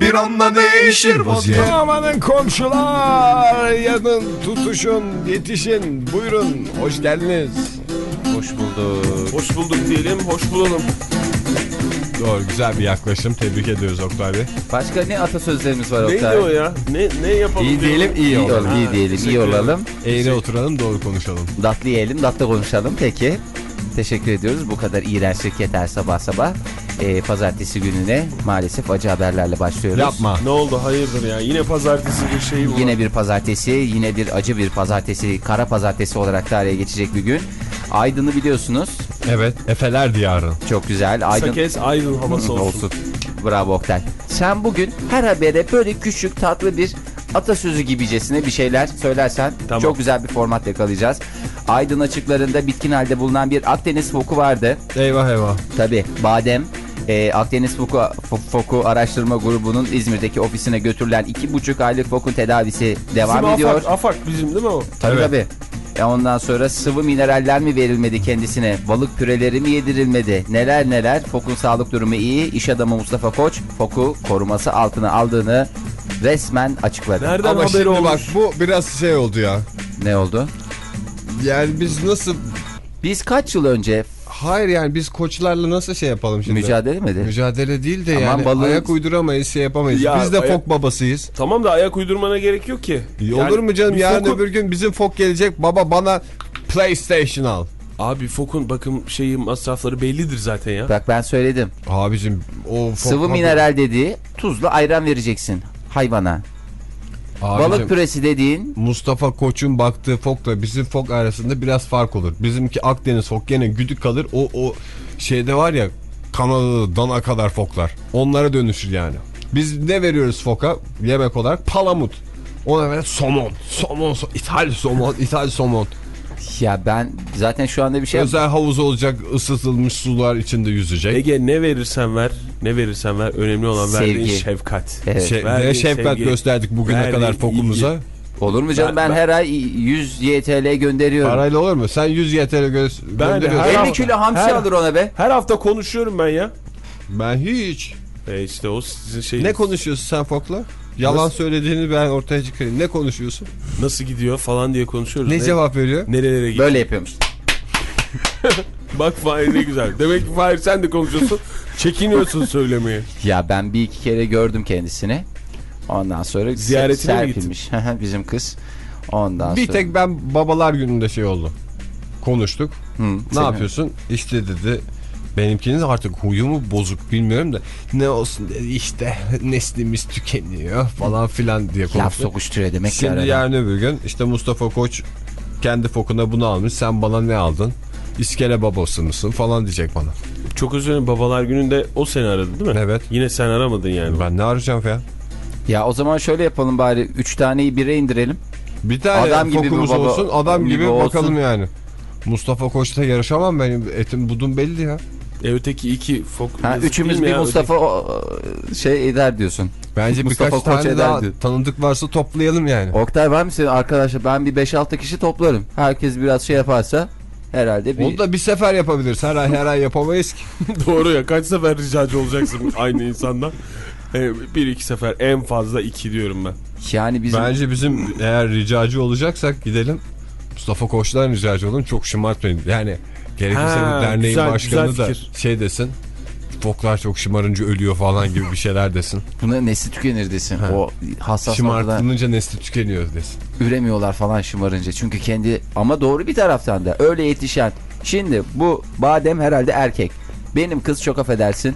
bir anda değişir vaziyet Amanın komşular yanın tutuşun yetişin buyurun hoş geldiniz. Hoş bulduk. Hoş bulduk diyelim, hoş bulalım. Doğru güzel bir yaklaşım tebrik ediyoruz Oktay Bey. Başka ne atasözlerimiz var Neydi Oktay? o ya? Ne ne yapalım? İyi diyelim iyi İyi olalım. olalım, iyi diyelim, iyi olalım. Eğri oturalım doğru konuşalım. Datlı yiyelim, datlı konuşalım. Peki. Teşekkür ediyoruz. Bu kadar iğrençlik yeter sabah sabah. Ee, pazartesi gününe maalesef acı haberlerle başlıyoruz. Yapma. Ne oldu hayırdır ya? Yine pazartesi bir şey bu. Yine bir pazartesi, yine bir acı bir pazartesi, kara pazartesi olarak tarihe geçecek bir gün. Aydın'ı biliyorsunuz. Evet Efeler diyarı. Çok güzel. Aydın Sakez aydın havası olsun. olsun. Bravo Oktay. Sen bugün her habere böyle küçük tatlı bir atasözü gibicesine bir şeyler söylersen Tamam. çok güzel bir format yakalayacağız. Aydın açıklarında bitkin halde bulunan bir Akdeniz foku vardı. Eyvah eyvah. Tabi badem e, Akdeniz Foku, Fo- Foku Araştırma Grubu'nun İzmir'deki ofisine götürülen iki buçuk aylık fokun tedavisi devam Bizim ediyor. Afak, afak bizim değil mi o? Tabii Evet. tabii. E ondan sonra sıvı mineraller mi verilmedi kendisine? Balık püreleri mi yedirilmedi? Neler neler? Fok'un sağlık durumu iyi. İş adamı Mustafa Koç Fok'u koruması altına aldığını resmen açıkladı. Nereden Ama haberi şimdi olmuş? bak bu biraz şey oldu ya. Ne oldu? Yani biz nasıl... Biz kaç yıl önce Hayır yani biz koçlarla nasıl şey yapalım şimdi? mücadele mi edelim? Mücadele değil de Aman yani balığın- ayak uyduramayız şey yapamayız. Ya, biz de ayak- fok babasıyız. Tamam da ayak uydurmana gerek yok ki. İyi Yani olur mu canım yarın Fok'un- öbür gün bizim fok gelecek baba bana PlayStation al. Abi Fok'un bakım şeyi masrafları bellidir zaten ya. Bak ben söyledim. Abicim o fok Sıvı mineral dediği tuzlu ayran vereceksin hayvana. Abicim, Balık püresi dediğin Mustafa Koç'un baktığı fokla bizim fok arasında biraz fark olur. Bizimki Akdeniz fok gene güdük kalır. O o şeyde var ya Kanadalı dana kadar foklar. Onlara dönüşür yani. Biz ne veriyoruz foka yemek olarak? Palamut. Ona ver somon. Somon, so- ithal somon, ithal somon. Ya ben zaten şu anda bir şey Özel havuz olacak, ısıtılmış sular içinde yüzecek. Ege ne verirsen ver, ne verirsen ver. Önemli olan verdiğin Sevgi. şefkat. Evet. Şey, Verdiğin ne şefkat sevgi, gösterdik bugüne verdiğin kadar fokumuza. Olur mu canım ben, Ben- her ay 100 YTL gönderiyorum. Parayla olur mu? Sen 100 YTL gö gönderiyorsun. her 50 hafta- kilo hamsi her- alır ona be. Her hafta konuşuyorum ben ya. Ben hiç. E işte o sizin şey Ne konuşuyorsun sen fokla? Yalan Nasıl? söylediğini ben ortaya çıkarayım. Ne konuşuyorsun? nasıl gidiyor falan diye konuşuyoruz. Ne cevap veriyor? Nerelere gidiyor? Böyle yapıyormuş. Bak Fahir ne güzel. Demek ki Fahir sen de konuşuyorsun. Çekiniyorsun söylemeye. Ya ben bir iki kere gördüm kendisini. Ondan sonra Ziyaretine mi serpilmiş. Bizim kız. Ondan Bir sonra. tek ben babalar gününde şey oldu. Konuştuk. Hı, Ne yapıyorsun? İşte dedi benimkiniz artık huyu mu bozuk bilmiyorum da ne olsun dedi işte neslimiz tükeniyor falan filan diye Laf konuştuk. sokuşturuyor demek ki Şimdi yarın öbür gün işte Mustafa Koç kendi fokuna bunu almış sen bana ne aldın? İskele babası mısın falan diyecek bana. Çok özür dilerim babalar gününde o seni aradı değil mi? Evet. Yine sen aramadın yani. Ben ne arayacağım ya? Ya o zaman şöyle yapalım bari. Üç taneyi bire indirelim. Bir tane Adam gibi bir fokumuz baba- olsun adam gibi gibi olsun. bakalım yani. Mustafa Koç'ta yarışamam benim etim budum belli ya. E öteki iki fok... Ha, üçümüz bir ya? Mustafa o- şey eder diyorsun. Bence Mustafa birkaç Koç tane daha ederdi. tanıdık varsa toplayalım yani. Oktay var mı senin arkadaşlar? Ben bir 5-6 kişi toplarım. Herkes biraz şey yaparsa herhalde bir... Onu da bir sefer yapabiliriz. Her ay her ay yapamayız ki. öteki- Doğru ya kaç sefer ricacı olacaksın aynı insandan. E, bir iki sefer en fazla iki diyorum ben. Yani bizim... Bence bizim eğer ricacı olacaksak gidelim. Mustafa Koç'tan ricacı olun. Çok şımartmayın. Yani gerekirse Ha, bir derneğin güzel- başkanı güzel da fikir. şey desin. Foklar çok şımarınca ölüyor falan gibi bir şeyler desin. Buna nesli tükenir desin. O hassas Şımartılınca nesli tükeniyor desin. üremiyorlar falan şımarınca. Çünkü kendi ama doğru bir taraftan da öyle yetişen. Şimdi bu badem herhalde erkek. Benim kız çok affedersin.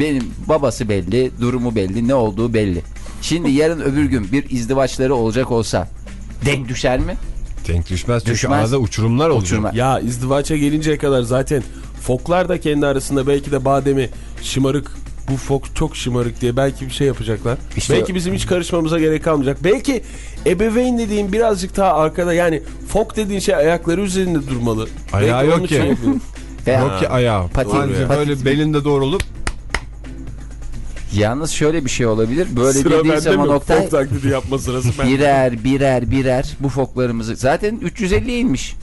Benim babası belli, durumu belli, ne olduğu belli. Şimdi yarın öbür gün bir izdivaçları olacak olsa denk düşer mi? Denk düşmez çünkü Düşmez. arada uçurumlar olacak. Uçurma. Ya izdivaça gelinceye kadar zaten foklar da kendi arasında belki de bademi şımarık bu fok çok şımarık diye belki bir şey yapacaklar. İşte- belki bizim hiç karışmamıza gerek kalmayacak. Belki ebeveyn dediğin birazcık daha arkada yani fok dediğin şey ayakları üzerinde durmalı. Ayağı Belki yok ki. Yok ki ayağı. Pati- Anca böyle belinde doğrulup yalnız şöyle bir şey olabilir. Böyle Sıra dediği bende zaman mi? Oktay Fok taklidi yapma sırası ben. birer birer birer bu foklarımızı zaten 350'ye inmiş.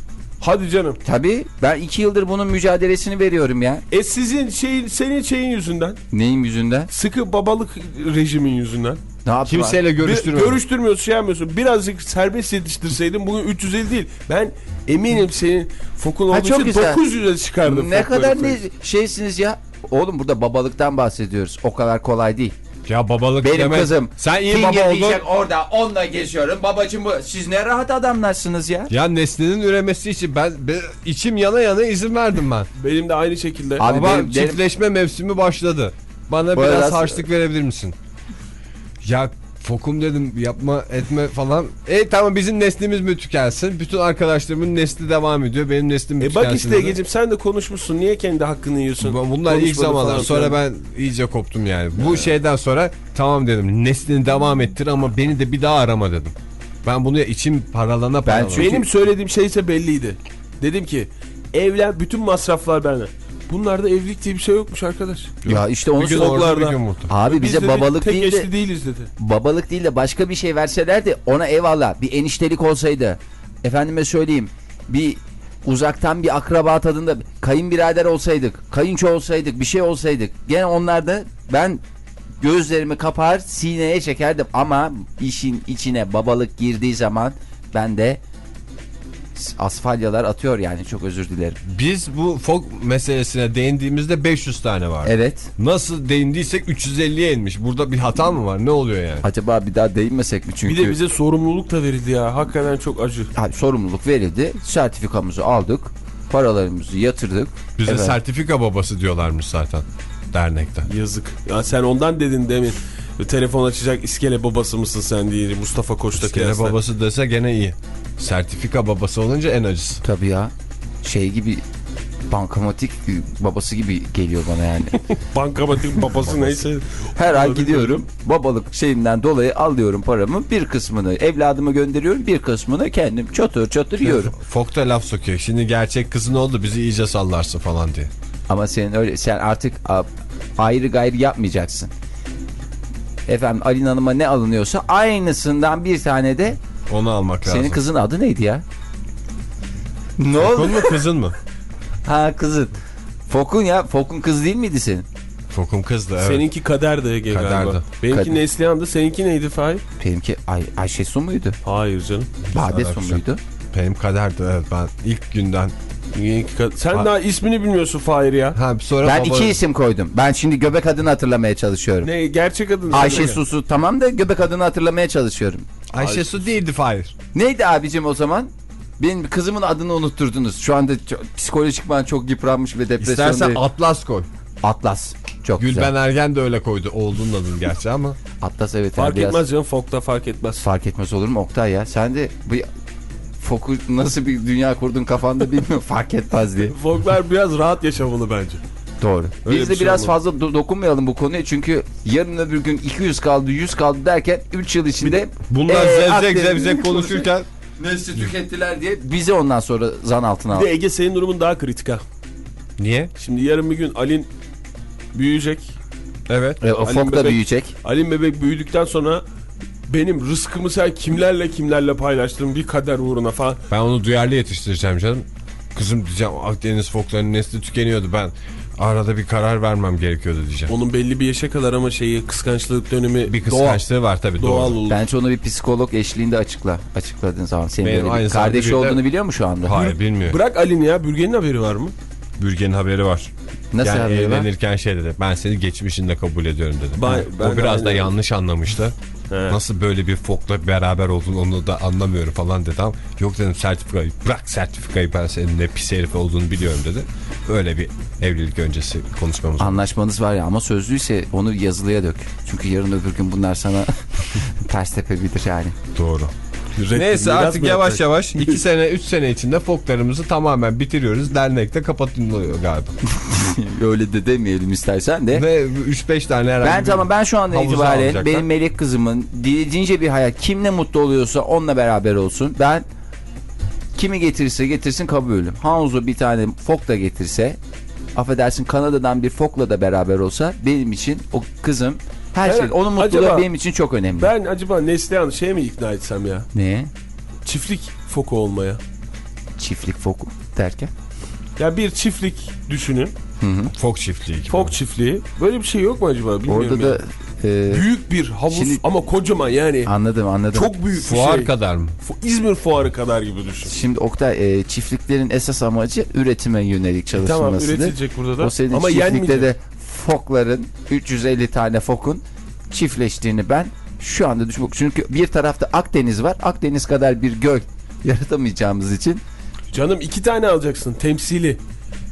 Hadi canım. Tabii ben 2 yıldır bunun mücadelesini veriyorum ya. E sizin şeyin senin şeyin yüzünden Neyin yüzünden? sıkı babalık rejimin yüzünden. Ne yaptı? kimseyle Bir, görüştürmüyor. görüştürmüyorsun şey yapmıyorsun. Birazcık serbest yetiştirseydin bugün 350 değil. Ben eminim senin fokun Ha, olduğu çok için güzel. 900'e çıkardım. Ne kadar ne şeysiniz ya. Oğlum burada babalıktan bahsediyoruz. O kadar kolay değil. Ya babalık Benim deme. kızım. Sen iyi Finger baba oldun. orada onunla geziyorum. Babacım bu. Siz ne rahat adamlarsınız ya. Ya neslinin üremesi için ben, ben içim yana yana izin verdim ben. Benim de aynı şekilde. Abi Ama benim- benim- çiftleşme mevsimi başladı. Bana Bu biraz arada- harçlık verebilir misin? Ya fokum dedim yapma etme falan. E tamam bizim neslimiz mi tükensin? Bütün arkadaşlarımın nesli devam ediyor. Benim neslim mi E tükensin? bak işte. Ege'cim sen de konuşmuşsun. Niye kendi hakkını yiyorsun? Bu- Bunlar ilk zamanlar. falan Sonra ben iyice koptum yani. Bu şeyden sonra tamam dedim. Neslini devam ettir ama beni de bir daha arama dedim. Ben bunu içim paralana paralana. çünkü- Benim söylediğim şey ise belliydi. Dedim ki evlen bütün masraflar benden. Bunlarda evlilik diye bir şey yokmuş arkadaş. Ya işte onu burada. Abi Biz bize babalık tek değil de değiliz dedi. babalık değil de başka bir şey verseler de ona eyvallah. Bir eniştelik olsaydı. Efendime söyleyeyim. Bir uzaktan bir akraba tadında kayınbirader olsaydık. Kayınço olsaydık. Bir şey olsaydık. Gene onlarda ben gözlerimi kapar sineye çekerdim. Ama işin içine babalık girdiği zaman ben de asfalyalar atıyor yani çok özür dilerim. Biz bu fok meselesine değindiğimizde 500 tane var. Evet. Nasıl değindiysek 350'ye inmiş. Burada bir hata mı var? Ne oluyor yani? Acaba bir daha değinmesek mi çünkü? Bir de bize sorumluluk da verildi ya. Hakikaten çok acı. Abi sorumluluk verildi. Sertifikamızı aldık. Paralarımızı yatırdık. Bize Evet. sertifika babası diyorlarmış zaten dernekte. Yazık. Ya sen ondan dedin demin. Telefon açacak iskele babası mısın sen diye Mustafa Koç'ta İskele kıyasla. babası dese gene iyi. Sertifika babası olunca en acısı. Tabii ya. Şey gibi bankamatik babası gibi geliyor bana yani. Bankamatik babası neyse. Her ay gidiyorum. Babalık şeyinden dolayı alıyorum paramı. Bir kısmını evladıma gönderiyorum. Bir kısmını kendim çatır çatır yiyorum. Fok da laf sokuyor. Şimdi gerçek kızın oldu bizi iyice sallarsın falan diye. Ama senin öyle sen artık ayrı gayrı yapmayacaksın. Efendim Alin Hanım'a ne alınıyorsa aynısından bir tane de Onu almak lazım. senin kızın adı neydi ya? Ne oldu? Fokun mu kızın mı? Ha kızın. Fokun ya. Fokun kız değil miydi senin? Fokum kızdı evet. Seninki kaderdi Ege galiba. Kaderdi. Benimki Kader. Neslihan'dı. Seninki neydi Fahir? Benimki Ay Ayşe Su muydu? Hayır canım. Bade Su muydu? Benim kaderdi evet ben ilk günden. Sen Ha. daha ismini bilmiyorsun Fahir ya. Ha sonra Ben baba- iki isim koydum. Ben şimdi göbek adını hatırlamaya çalışıyorum. Ne gerçek adın? Ayşe. Susu tamam da göbek adını hatırlamaya çalışıyorum. Ayşe Su değildi Fahir. Neydi abicim o zaman? Benim kızımın adını unutturdunuz. Şu anda çok- psikolojik ben çok yıpranmış ve İstersen depresyondayım. Atlas koy. Atlas. Çok Gülben güzel. Ergen de öyle koydu. Oğlunun adını gerçi ama. Atlas evet. Fark yani biraz etmez canım. Fok'ta fark etmez. Fark etmez olur mu Oktay ya? Sen de bu foku nasıl bir dünya kurdun kafanda bilmiyorum. Fark etmez diye. Foklar biraz rahat yaşamalı bence. Doğru. Öyle Biz bir de şey biraz olmalı. fazla do- dokunmayalım bu konuya çünkü yarın öbür gün 200 kaldı 100 kaldı derken 3 yıl içinde Bunlar Ee, zevzek zevzek konuşurken nesli tükettiler diye bizi ondan sonra zan altına Bir de aldı. Ege senin durumun daha kritik ha. Niye? Şimdi yarın bir gün Alin büyüyecek. Evet. E, o Ali fok da Bebek- büyüyecek. Alin bebek büyüdükten sonra benim rızkımı sen kimlerle kimlerle paylaştın bir kader uğruna falan. Ben onu duyarlı yetiştireceğim canım. Kızım diyeceğim Akdeniz foklarının nesli tükeniyordu ben. Arada bir karar vermem gerekiyordu diyeceğim. Onun belli bir yaşa kadar ama şeyi kıskançlık dönemi Bir doğal, kıskançlığı var tabii doğal olur. Bence onu bir psikolog eşliğinde açıkla. Açıkladığın zaman senin Benim böyle bir kardeşi de- olduğunu biliyor mu şu anda? Hayır bilmiyorum. Bırak Alin ya Bürgen'in haberi var mı? Bürgen'in haberi var. Nasıl yani haberi var? evlenirken şey dedi. Ben seni geçmişinde kabul ediyorum dedi. Ben- ben o biraz da yanlış anlamıştı. He. Nasıl böyle bir fokla beraber oldun onu da anlamıyorum falan dedi ama yok dedim sertifikayı bırak sertifikayı ben senin ne pis herif olduğunu biliyorum dedi. Öyle bir evlilik öncesi konuşmamız. Anlaşmanız var ya ama sözlüyse onu yazılıya dök. Çünkü yarın öbür gün bunlar sana ters tepebilir yani. Doğru. Neyse artık yavaş yavaş 2 sene 3 sene içinde foklarımızı tamamen bitiriyoruz. Dernekte kapatılıyor galiba. Öyle de demeyelim istersen de. Ve 3-5 tane herhangi Ben tamam ben şu anda alacaklar. benim melek kızımın dilediğince bir hayat kimle mutlu oluyorsa onunla beraber olsun. Ben kimi getirirse getirsin kabulüm. Hanzo bir tane fok da getirse affedersin Kanada'dan bir fokla da beraber olsa benim için o kızım her Evet, şey onun mutluluğu acaba- benim için çok önemli. Ben acaba Neslihan şeye mi ikna etsem ya? Ne? Çiftlik foku olmaya. Çiftlik foku derken? Ya bir çiftlik düşünün. fok çiftliği gibi. Fok çiftliği. Böyle bir şey yok mu acaba? Bilmiyorum Orada ya. da e, Büyük bir havuz Şimdi- ama kocaman yani. anladım anladım. Çok büyük bir Fuar şey. kadar mı? İzmir fuarı kadar gibi düşün. Şimdi Oktay e, çiftliklerin esas amacı üretime yönelik Tamam çalışılmasıdır. üretilecek burada da. O senin ama çiftlikte yenmeyecek. de fokların 350 tane fokun çiftleştiğini ben şu anda düşünüyorum. Çünkü bir tarafta Akdeniz var. Akdeniz kadar bir göl yaratamayacağımız için Canım iki tane alacaksın temsili.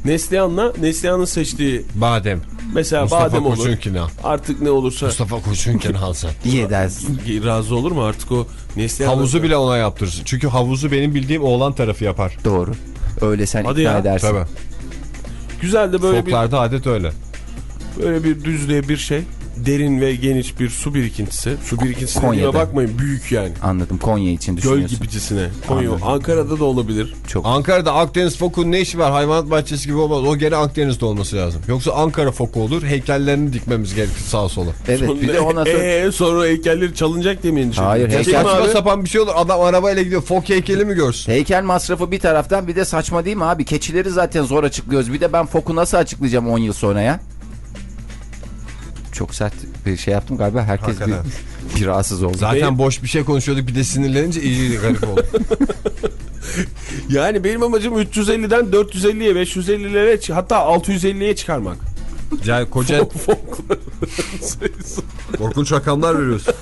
Neslihan'la Neslihan'ın seçtiği Badem. mesela Mustafa badem olur. Artık ne olursa Mustafa Koçunkini alsan. iyi edersin. razı olur mu artık o Neslihan? Havuzu bile ona yaptırırsın. Çünkü havuzu benim bildiğim oğlan tarafı yapar. Doğru. Öyle sen Hadi ikna ya. edersin. Tabii. Güzel de böyle Foklarda adet öyle. Böyle bir düzlüğe bir şey. Derin ve geniş bir su birikintisi. Su birikintisi Konya'da. bakmayın büyük yani. Anladım. Konya için Göl düşünüyorsun. gibicisine. Konya. Anladım. Ankara'da da olabilir. Çok. Ankara'da Akdeniz fokunun ne işi var? Hayvanat bahçesi gibi olmaz. O gene Akdeniz'de olması lazım. Yoksa Ankara foku olur. Heykellerini dikmemiz gerekir sağa sola. Evet bir de ona sonra... Ee, sonra heykelleri çalınacak diye mi Hayır, heykel- Saçma sapan bir şey olur. Adam arabayla gidiyor. Fok heykeli mi görsün? Heykel masrafı bir taraftan bir de saçma değil mi abi? Keçileri zaten zor açıklıyoruz. Bir de ben foku nasıl açıklayacağım 10 yıl sonra ya? Çok sert bir şey yaptım galiba. Herkes bir, Hakikaten. bir rahatsız oldu. Zaten Benim- boş bir şey konuşuyorduk. Bir de sinirlenince iyice garip oldu. Yani benim amacım 350'den 450'ye 550'lere çı- hatta 650'ye çıkarmak. yani koca korkunç rakamlar veriyorsun.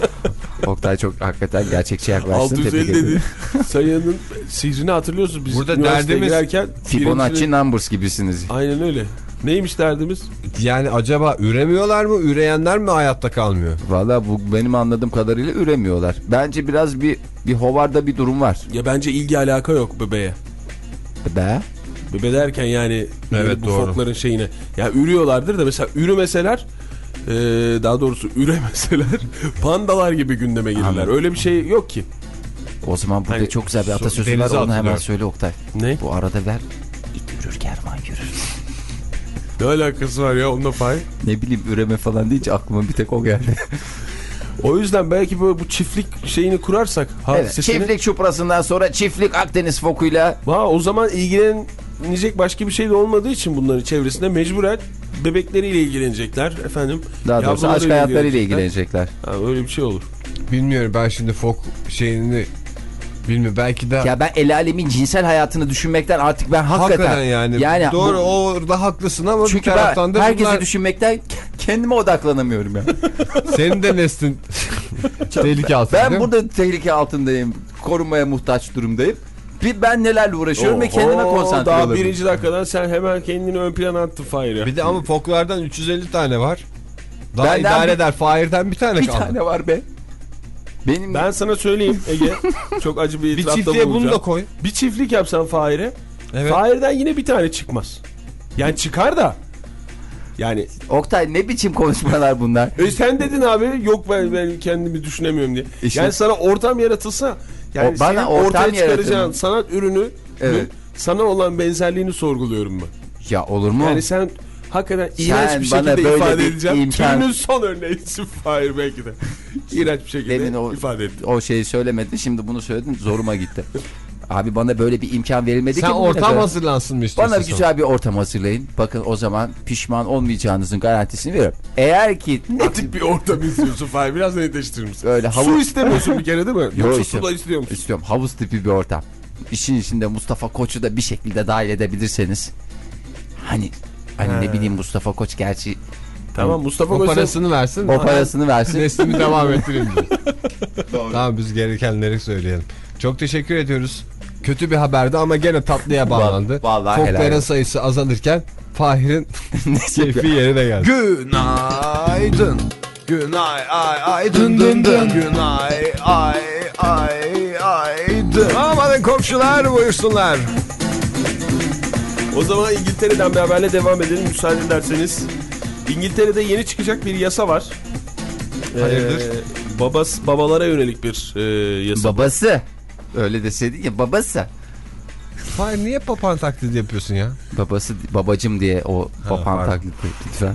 Oktay çok hakikaten gerçekçi yaklaştın. Tebrik 650 ederim. dedi. Sayının sihrini hatırlıyorsun biz Burada derdimiz girerken Fibonacci birinci- numbers gibisiniz. Aynen öyle. Neymiş derdimiz? Yani acaba üremiyorlar mı? Üreyenler mi hayatta kalmıyor? Valla bu benim anladığım kadarıyla üremiyorlar. Bence biraz bir bir hovarda bir durum var. Ya bence ilgi alaka yok bebeğe. Be. Bebe derken yani Evet, bu doğru. fokların şeyine. Ya ürüyorlardır da mesela ürümeseler e, daha doğrusu üremeseler pandalar gibi gündeme gelirler. Anladım. Öyle bir şey yok ki. O zaman burada Hani çok güzel bir atasözü var. Onu hemen söyle Oktay. Ne? Bu arada ver. İt yürür kervan yürür. Ne alakası var ya onunla fay? Ne bileyim üreme falan deyince aklıma bir tek o geldi. O yüzden belki böyle bu çiftlik şeyini kurarsak ha, evet, sesini- çiftlik çuprasından sonra çiftlik Akdeniz fokuyla Ha, o zaman ilgilenecek başka bir şey de olmadığı için bunların çevresinde mecburen bebekleriyle ilgilenecekler efendim. daha doğrusu aşk hayatlarıyla ilgilenecekler. Ha, öyle bir şey olur. Bilmiyorum ben şimdi fok şeyini bilmiyorum belki de Ya ben el alemin cinsel hayatını düşünmekten artık ben hakikaten, hakikaten yani, yani doğru bu- orada haklısın ama çünkü bir taraftan ben da herkesi bunlar, düşünmekten kendime odaklanamıyorum ya. senin de neslin tehlike altında ben burada tehlike altındayım. Korunmaya muhtaç durumdayım. Bir ben nelerle uğraşıyorum ve kendime Oo, konsantre Daha birinci dakikadan sen hemen kendini ön plana attın Fahir ya. Bir de ama foklardan 350 tane var. Daha Benden idare bir- eder. Fahir'den bir tane Bir kaldı. tane var be. Benim Ben sana söyleyeyim Ege. çok acı bir bir itirafta çiftliğe bunu bulunacağım. da koy. Bir çiftlik yapsan Fahir'e. Evet. Fahir'den yine bir tane çıkmaz. Yani çıkar da. Yani Oktay ne biçim konuşmalar bunlar? e sen dedin abi yok ben, ben kendimi düşünemiyorum diye. İşte- yani sana ortam yaratılsa yani O- bana senin ortam ortaya çıkaracağın sanat ürünü Evet. sana olan benzerliğini sorguluyorum ben. Ya olur mu? Yani sen hakikaten iğrenç bir bana şekilde böyle ifade bir edeceğim. imkan- Türünün son örneğisin Fahir belki de. İğrenç bir şekilde Demin o, ifade ettin. o şeyi söylemedi. Şimdi bunu söyledin zoruma gitti. Abi bana böyle bir imkan verilmedi Sen ki. bugüne ortam kadar. hazırlansın mı istiyorsun? Bana sen? güzel bir ortam hazırlayın. Bakın o zaman pişman olmayacağınızın garantisini veriyorum. Eğer ki Ne tip bir ortam istiyorsun Fahir? Biraz netleştirir misin? Öyle Su havuz- istemiyorsun bir kere değil mi? Yoksa su da istiyor musun? istiyorum havuz tipi bir ortam. İşin içinde Mustafa Koç'u da bir şekilde dahil edebilirseniz. Hani hani ne bileyim Mustafa Koç gerçi Tamam Mustafa O Koç'un parasını versin. o parasını versin. Neslimi devam ettireyim diyor. tamam biz gerekenleri söyleyelim. Çok teşekkür ediyoruz. Kötü bir haberdi ama gene tatlıya bağlandı. Vallahi Fokların sayısı azalırken Fahir'in keyfi yerine geldi. Günaydın. Günay ay ay dın dın dın. Günay ay ay aydı. Amanın komşular buyursunlar. O zaman İngiltere'den bir haberle devam edelim müsaade ederseniz. İngiltere'de yeni çıkacak bir yasa var. Hayırdır? Ee, babas, babalara yönelik bir e, yasa. Babası. Öyle deseydin ya babası. Hayır niye papağan taklidi yapıyorsun ya? Babası babacım diye o papağan pardon. taklidi lütfen.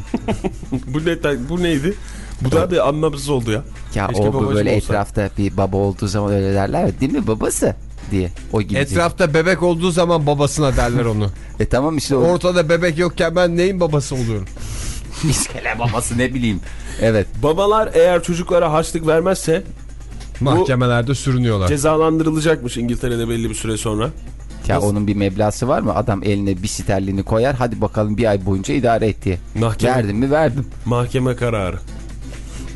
bu, ne, bu neydi? Bu da bir anlamsız oldu ya. Ya Keşke o böyle olsa. etrafta bir baba olduğu zaman öyle derler değil mi babası diye. O gibi. Etrafta bebek olduğu zaman babasına derler onu. E tamam işte o Ortada bebek yokken ben neyin babası oluyorum? iskele babası ne bileyim. Evet. Babalar eğer çocuklara harçlık vermezse Mahkemelerde sürünüyorlar. cezalandırılacakmış İngiltere'de belli bir süre sonra. Ya Nasıl? onun bir meblası var mı? Adam eline bir sterlini koyar. Hadi bakalım bir ay boyunca idare et diye. Mahkeme, Verdim mi verdim. mahkeme kararı.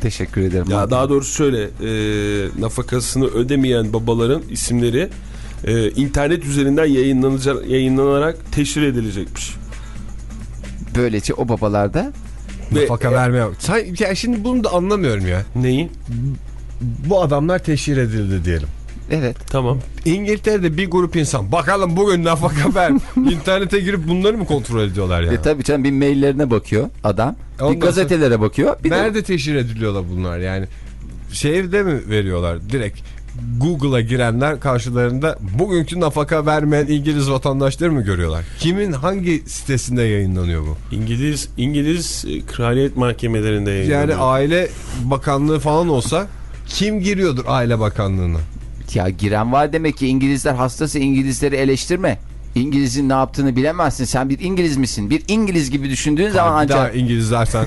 Teşekkür ederim. Ya daha doğrusu şöyle e, nafakasını ödemeyen babaların isimleri e, internet üzerinden yayınlanacak, yayınlanarak teşhir edilecekmiş. Böylece o babalarda Nafaka vermiyor. Sen, ya şimdi bunu da anlamıyorum ya. Neyin? Bu adamlar teşhir edildi diyelim. Evet Tamam. İngiltere'de bir grup insan bakalım bugün nafaka ver. İnternete girip bunları mı kontrol ediyorlar ya? E tabii canım bir maillerine bakıyor adam. Ondan bir gazetelere bakıyor. Bir de Nerede teşhir ediliyorlar bunlar yani? Şehirde mi veriyorlar direkt? Google'a girenler karşılarında bugünkü nafaka vermeyen İngiliz vatandaşları mı görüyorlar? Kimin hangi sitesinde yayınlanıyor bu? İngiliz İngiliz kraliyet mahkemelerinde Yani yayınlanıyor. aile bakanlığı falan olsa kim giriyordur aile bakanlığına? Ya giren var demek ki İngilizler hastası İngilizleri eleştirme. İngiliz'in ne yaptığını bilemezsin. Sen bir İngiliz misin? Bir İngiliz gibi düşündüğün zaman Bir daha ancak İngiliz dersen.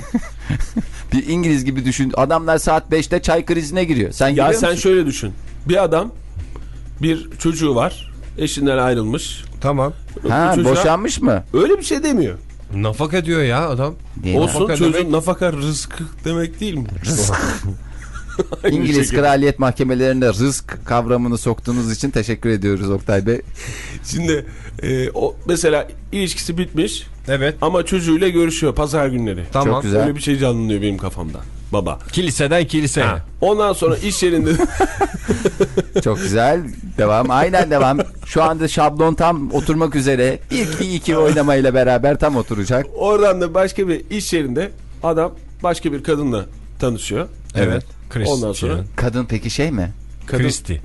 bir İngiliz gibi düşün. Adamlar saat 5'te çay krizine giriyor. Sen ya sen musun? şöyle düşün. Bir adam bir çocuğu var. Eşinden ayrılmış. tamam. Ha çocuğa- boşanmış mı? Öyle bir şey demiyor. Nafaka diyor ya adam. Değil? Olsun Nafaka çocuğun demek- nafaka rızkı demek değil mi? Aynı İngiliz şekilde. kraliyet mahkemelerinde rızk kavramını soktuğunuz için teşekkür ediyoruz Oktay Bey. Şimdi e, o mesela ilişkisi bitmiş Evet. ama çocuğuyla görüşüyor pazar günleri. Tamam. Çok güzel. Öyle bir şey canlanıyor benim kafamda. Baba. Kiliseden kiliseye. Ha. Ondan sonra iş yerinde Çok güzel. Devam. Aynen devam. Şu anda şablon tam oturmak üzere. Bir iki iki oynamayla beraber tam oturacak. oradan da başka bir iş yerinde adam başka bir kadınla tanışıyor. Evet. Ondan sonra- Kadın peki şey mi? Kadın, Kristi.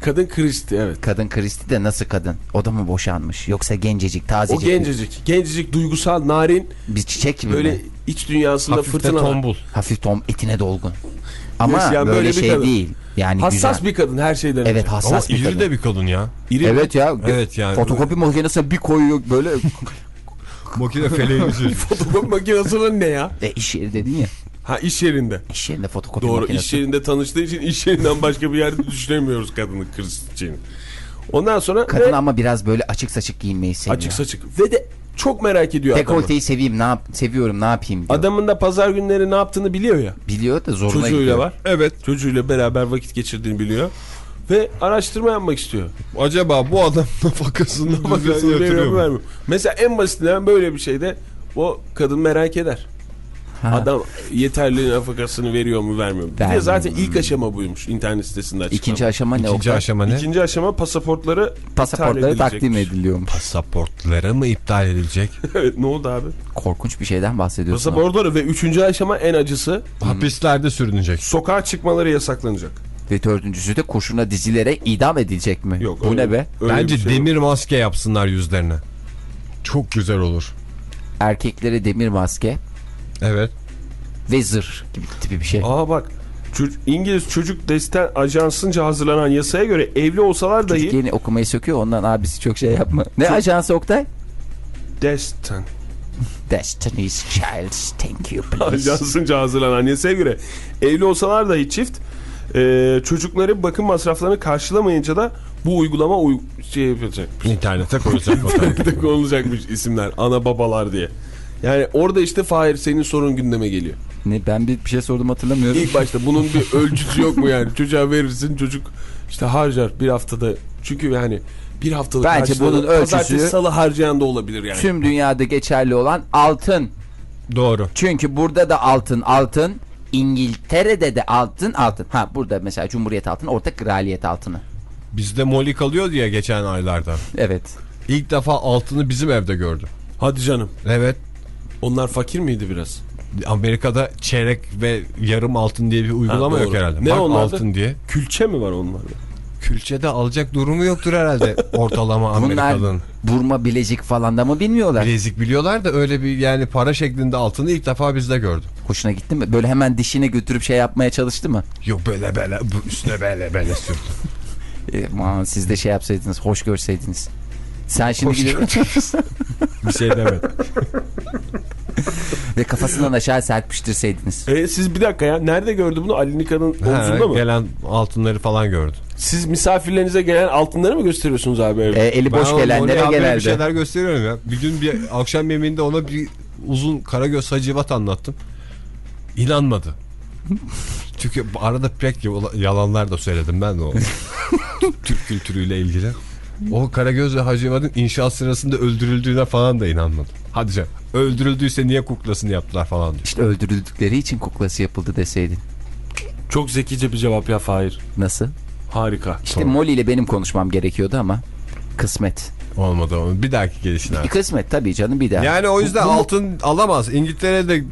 kadın Kristi evet. Kadın Kristi de nasıl kadın? O da mı boşanmış? Yoksa gencecik, O tazecik gencecik. Gencecik, duygusal, narin, bir çiçek gibi böyle mi? iç dünyasında Hafif fırtına. tombul. Hafif tom etine dolgun. Ama Yes, yani böyle, böyle bir şey kadın. değil. Yani Hassas güzel. bir kadın her şeyden Evet önce. Ama hassas bir iri kadın. de bir kadın ya. İri Evet ya. Evet yani. Fotokopi makinesine bir koyuyor böyle. Makine feleği bir Fotokopi makinesi ne ya? e iş yeri dedin ya. Ha iş yerinde. İş yerinde fotokopi Doğru makinesi. iş yerinde tanıştığı için iş yerinden başka bir yerde düşünemiyoruz kadını Kristi'nin. Ondan sonra Kadın ve ama biraz böyle açık saçık giyinmeyi seviyor. açık saçık ve de çok merak ediyor adamı. Dekolteyi seveyim ne yap seviyorum ne yapayım diyor. Adamın da pazar günleri ne yaptığını biliyor ya. Biliyor da zoruna Çocuğuyla gidiyor. var. Evet. Çocuğuyla beraber vakit geçirdiğini biliyor. Ve araştırma yapmak istiyor. Acaba bu adam nafakasını veriyor yatırıyor mu. Mesela en basitinden böyle bir şeyde o kadın merak eder. Ha. Adam yeterli nafakasını veriyor mu vermiyor mu? Bir de zaten ilk aşama buymuş internet sitesinde açıklanan. İkinci aşama ne İkinci Oktay? aşama ne? İkinci aşama pasaportları Pasaportları takdim ediliyormuş. Pasaportları mı iptal edilecek? evet ne oldu abi? Korkunç bir şeyden bahsediyorsun. Pasaportları ve üçüncü aşama en acısı Hapislerde sürünecek. sokağa çıkmaları yasaklanacak. Ve dördüncüsü de kurşuna dizilerek idam edilecek mi? Yok, Bu öyle- ne be? öyle Bence şey demir maske yapsınlar yüzlerine. Çok güzel olur. Erkeklere demir maske Evet. ve zırh gibi tipi bir şey. Aa bak İngiliz Çocuk Destek Ajansı'nca hazırlanan yasaya göre evli olsalar dahi Çocuk yeni okumayı söküyor ondan abisi çok şey yapma. Ne ajansı Oktay? Destan Destiny's Child. Thank you please. Ajansı'nca hazırlanan yasaya göre evli olsalar dahi çift e, çocukları bakım masraflarını karşılamayınca da bu uygulama uy şey yapacak. İnternete koyacak fotoğrafı. konulacakmış isimler ana babalar diye. Yani orada işte Fahir senin sorun gündeme geliyor. Ne ben bir, bir şey sordum hatırlamıyorum. İlk başta bunun bir ölçüsü yok mu yani? Çocuğa verirsin çocuk işte harcar bir haftada. Çünkü yani bir haftalık Bence bunun ölçüsü- salı harcayan da olabilir yani. Tüm dünyada geçerli olan altın. Doğru. Çünkü burada da altın altın. İngiltere'de de altın altın. Ha burada mesela Cumhuriyet altını, orta kraliyet altını. Bizde moli kalıyor diye geçen aylarda. Evet. İlk defa altını bizim evde gördüm. Hadi canım. Evet. Onlar fakir miydi biraz? Amerika'da çeyrek ve yarım altın diye bir uygulama Ha, yok herhalde. Ne Bak onlarda? altın diye. Külçe mi var onlarda? Külçede alacak durumu yoktur herhalde ortalama Bunlar Amerikalı'nın. burma bilezik falan da mı bilmiyorlar? Bilezik biliyorlar da öyle bir yani para şeklinde altını ilk defa bizde gördüm. Hoşuna gitti mi? Böyle hemen dişine götürüp şey yapmaya çalıştı mı? Yok böyle böyle bu üstüne böyle böyle sürdüm. E, aman siz de şey yapsaydınız, hoş görseydiniz. Sen şimdi Hoş gidip bir şey demedim. ve kafasından aşağı serpiştirseydiniz. E, siz bir dakika ya. Nerede gördü bunu? Ali Nika'nın omzunda mı? Gelen altınları falan gördüm. Siz misafirlerinize gelen altınları mı gösteriyorsunuz abi evde? E, eli boş Ben gelenlere genelde. bir şeyler gösteriyorum ya. Bir gün bir akşam yemeğinde ona bir uzun Karagöz Hacivat anlattım. İnanmadı. Çünkü arada pek yalanlar da söyledim ben de o Türk kültürüyle ilgili. O Karagöz ve Hacivat'ın inşaat sırasında öldürüldüğüne falan da inanmadı. Hadi canım. Öldürüldüyse niye kuklasını yaptılar falan diyor. İşte öldürüldükleri için kuklası yapıldı deseydin. Çok zekice bir cevap ya Fahir. Nasıl? Harika. İşte Molly ile benim konuşmam gerekiyordu ama kısmet. Olmadı onun. Bir dahaki gelişine. Bir kısmet tabii canım bir daha. Yani o yüzden Bu- bu- altın alamaz. İngiltere'de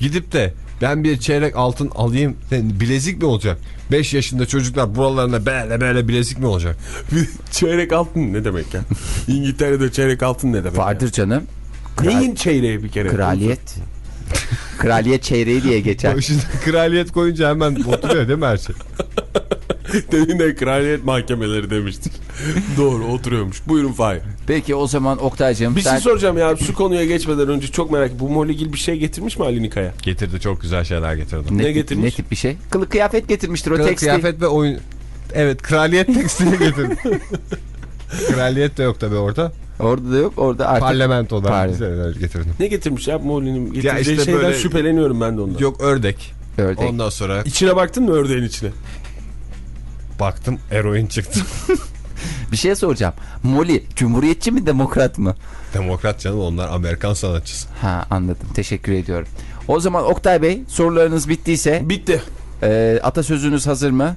gidip de ben bir çeyrek altın alayım. Bilezik mi olacak? 5 yaşında çocuklar buralarına böyle böyle bilezik mi olacak? çeyrek altın ne demek ya? İngiltere'de çeyrek altın ne demek Vardır canım. ya? Neyin çeyreği bir kere? Kraliyet. Kraliyet çeyreği diye geçer. Şimdi kraliyet koyunca hemen oturuyor değil mi her şey? Demin de kraliyet mahkemeleri demiştik. Doğru oturuyormuş. Buyurun Fahir. Peki o zaman Oktay'cığım Bir sen... şey soracağım ya şu konuya geçmeden önce çok merak Bu Moligil bir şey getirmiş mi Ali Nika'ya? Getirdi çok güzel şeyler getirdi. ne, ne getirmiş? Ne tip bir şey? Kılık kıyafet getirmiştir o Kılık, tekstil. kıyafet ve oyun. Evet kraliyet tekstili getirdi. kraliyet de yok tabi orada. Orada da yok orada artık. Parlamentodan bize getirdim. Ne getirmiş ya Moli'nin getireceği işte şeyden böyle- şüpheleniyorum ben de ondan. Yok ördek. Ördek. Ondan sonra İçine baktın mı ördeğin içine? Baktım eroin çıktı. Bir şey soracağım. Molly cumhuriyetçi mi demokrat mı? Demokrat canım onlar Amerikan sanatçısı. Ha anladım teşekkür ediyorum. O zaman Oktay Bey sorularınız bittiyse Bitti. e, atasözünüz hazır mı?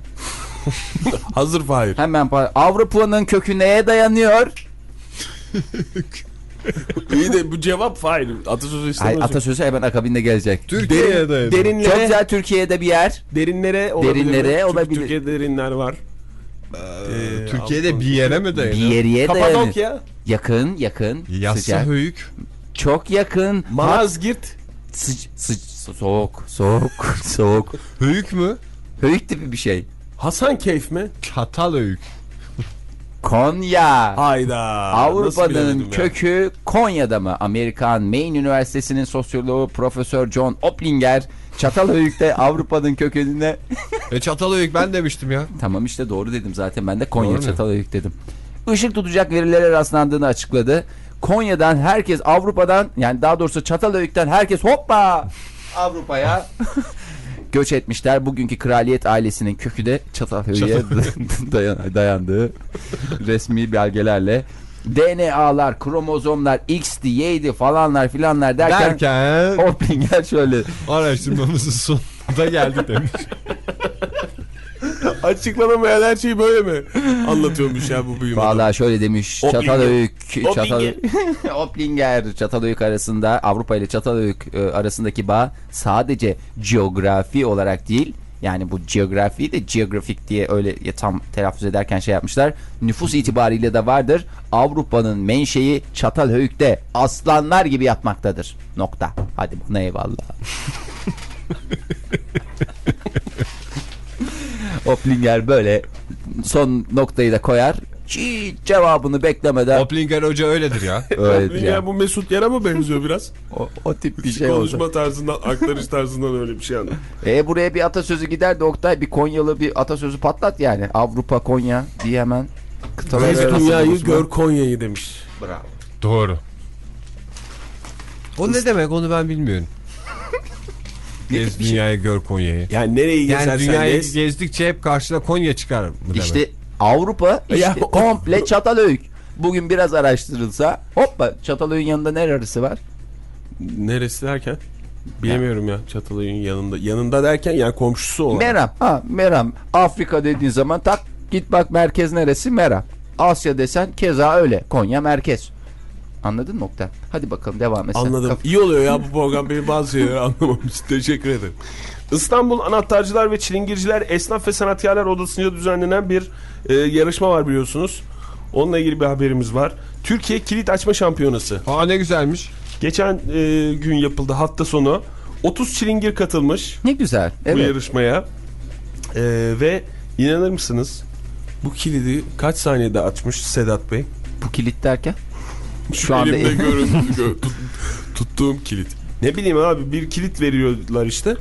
Hazır Fahir. Hemen pa- Avrupa'nın kökü neye dayanıyor? İyi de bu cevap Fahir. Atasözü Ay, istemez. atasözü hemen akabinde gelecek. Türkiye'ye Derin- dayanıyor. derinlere, Çok güzel Türkiye'de bir yer. derinlere olabilir. Derinlere Çünkü olabilir. Türkiye'de derinler var. Ee, Türkiye'de bir yere mi Bir dayanıyor? yere dayanıyor. Kapadokya, Yakın yakın. Yassa sıcak. höyük. Çok yakın. Malazgirt, Sıc, sıc, soğuk soğuk soğuk. Höyük mü? Höyük tipi bir şey. Hasankeyf mi? Çatal höyük. Konya. Hayda. Avrupa'nın bilemedim ya? kökü Konya'da mı? Amerikan Maine Üniversitesi'nin sosyoloğu Profesör John Oplinger Çatalhöyük'te Avrupa'nın kökenine E çatal höyük ben demiştim ya. Tamam işte doğru dedim zaten ben de Konya Doğru? Çatalhöyük dedim. Işık tutacak verilere rastlandığını açıkladı. Konya'dan herkes Avrupa'dan yani daha doğrusu Çatalhöyük'ten herkes hoppa Avrupa'ya göç etmişler. Bugünkü kraliyet ailesinin kökü de Çatalhöyük'e dayan- dayandığı resmi belgelerle. DNA'lar, kromozomlar, X'di, Y'di falanlar filanlar derken, Derken Oplinger şöyle araştırmamızın sonunda geldik demiş. Açıklanamayan her şey böyle mi? Anlatıyormuş ya bu büyüme. Vallahi şöyle demiş. Çatalhöyük Çatal Oplinger. Oplinger Çatalhöyük arasında Avrupa ile Çatalhöyük e, arasındaki bağ sadece coğrafi olarak değil yani bu geografi de geografik diye öyle ya tam telaffuz ederken şey yapmışlar. Nüfus itibariyle de vardır. Avrupa'nın menşei Çatalhöyük'te aslanlar gibi yatmaktadır. Nokta. Hadi buna eyvallah. Oplinger böyle son noktayı da koyar. Hiç cevabını beklemeden Oplinger Hoca öyledir ya. öyledir Ya bu Mesut Yara mı benziyor biraz? O, o tip bir şey oldu. Konuşma tarzından, aktarış tarzından öyle bir şey anlat. E buraya bir atasözü gider de Oktay bir Konyalı bir atasözü patlat yani. Avrupa Konya diye hemen kıtalar Gez dünyayı buluşma. gör Konya'yı demiş. Doğru. O ne demek onu ben bilmiyorum. Gez dünyayı gör Konya'yı. Yani nereyi Yani gezersen dünyayı gez. gezdikçe hep karşına Konya çıkar mı demek? İşte Avrupa işte Ya- komple Çatalhöyük. Bugün biraz araştırılsa hoppa Çatalhöyük'ün yanında ne arası var? Neresi derken? Bilemiyorum ya Çatalay'ın yanında. Yanında derken yani komşusu olan. Meram. Ha Meram. Afrika dediğin zaman tak git bak merkez neresi Meram. Asya desen keza öyle. Konya merkez. Anladın mı Oktay? Hadi bakalım devam et. Anladım. Kaf- İyi oluyor ya bu program benim bazı şeyleri anlamam için. Teşekkür ederim. İstanbul Anahtarcılar ve Çilingirciler Esnaf ve Sanatkarlar Odası'nca düzenlenen bir e, yarışma var biliyorsunuz. Onunla ilgili bir haberimiz var. Türkiye Kilit Açma Şampiyonası. Aa ne güzelmiş. Geçen e, gün yapıldı hafta sonu. 30 çilingir katılmış Ne güzel. bu Evet. yarışmaya. E, ve inanır mısınız? Bu kilidi kaç saniyede açmış Sedat Bey? Bu kilit derken? Şu anda- elimde görün, gö- tut- tuttuğum kilit. Ne bileyim abi bir kilit veriyorlar işte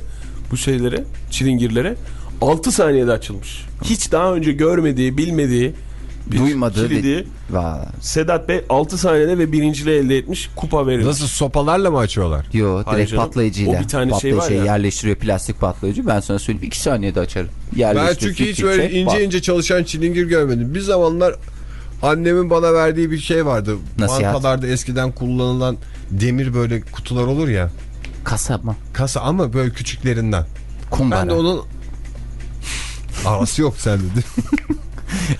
bu şeylere, çilingirlere. 6 saniyede açılmış. Hiç daha önce görmediği, bilmediği bir Duymadığı kilidi bir- Vay. Sedat Bey 6 saniyede ve birinciliği elde etmiş. Kupa verilmiş. Nasıl sopalarla mı açıyorlar? Yo Hayır direkt canım. patlayıcıyla. O bir tane şey var ya. yerleştiriyor plastik patlayıcı. Ben sana söyleyeyim 2 saniyede açarım. Ben çünkü hiç böyle ince ince çalışan çilingir görmedim. Bir zamanlar annemin bana verdiği bir şey vardı. Nasihat. Bankalarda eskiden kullanılan demir böyle kutular olur ya. Kasa mı? Kasa ama böyle küçüklerinden. Kumbara. Ben de onun arası yok sende değil?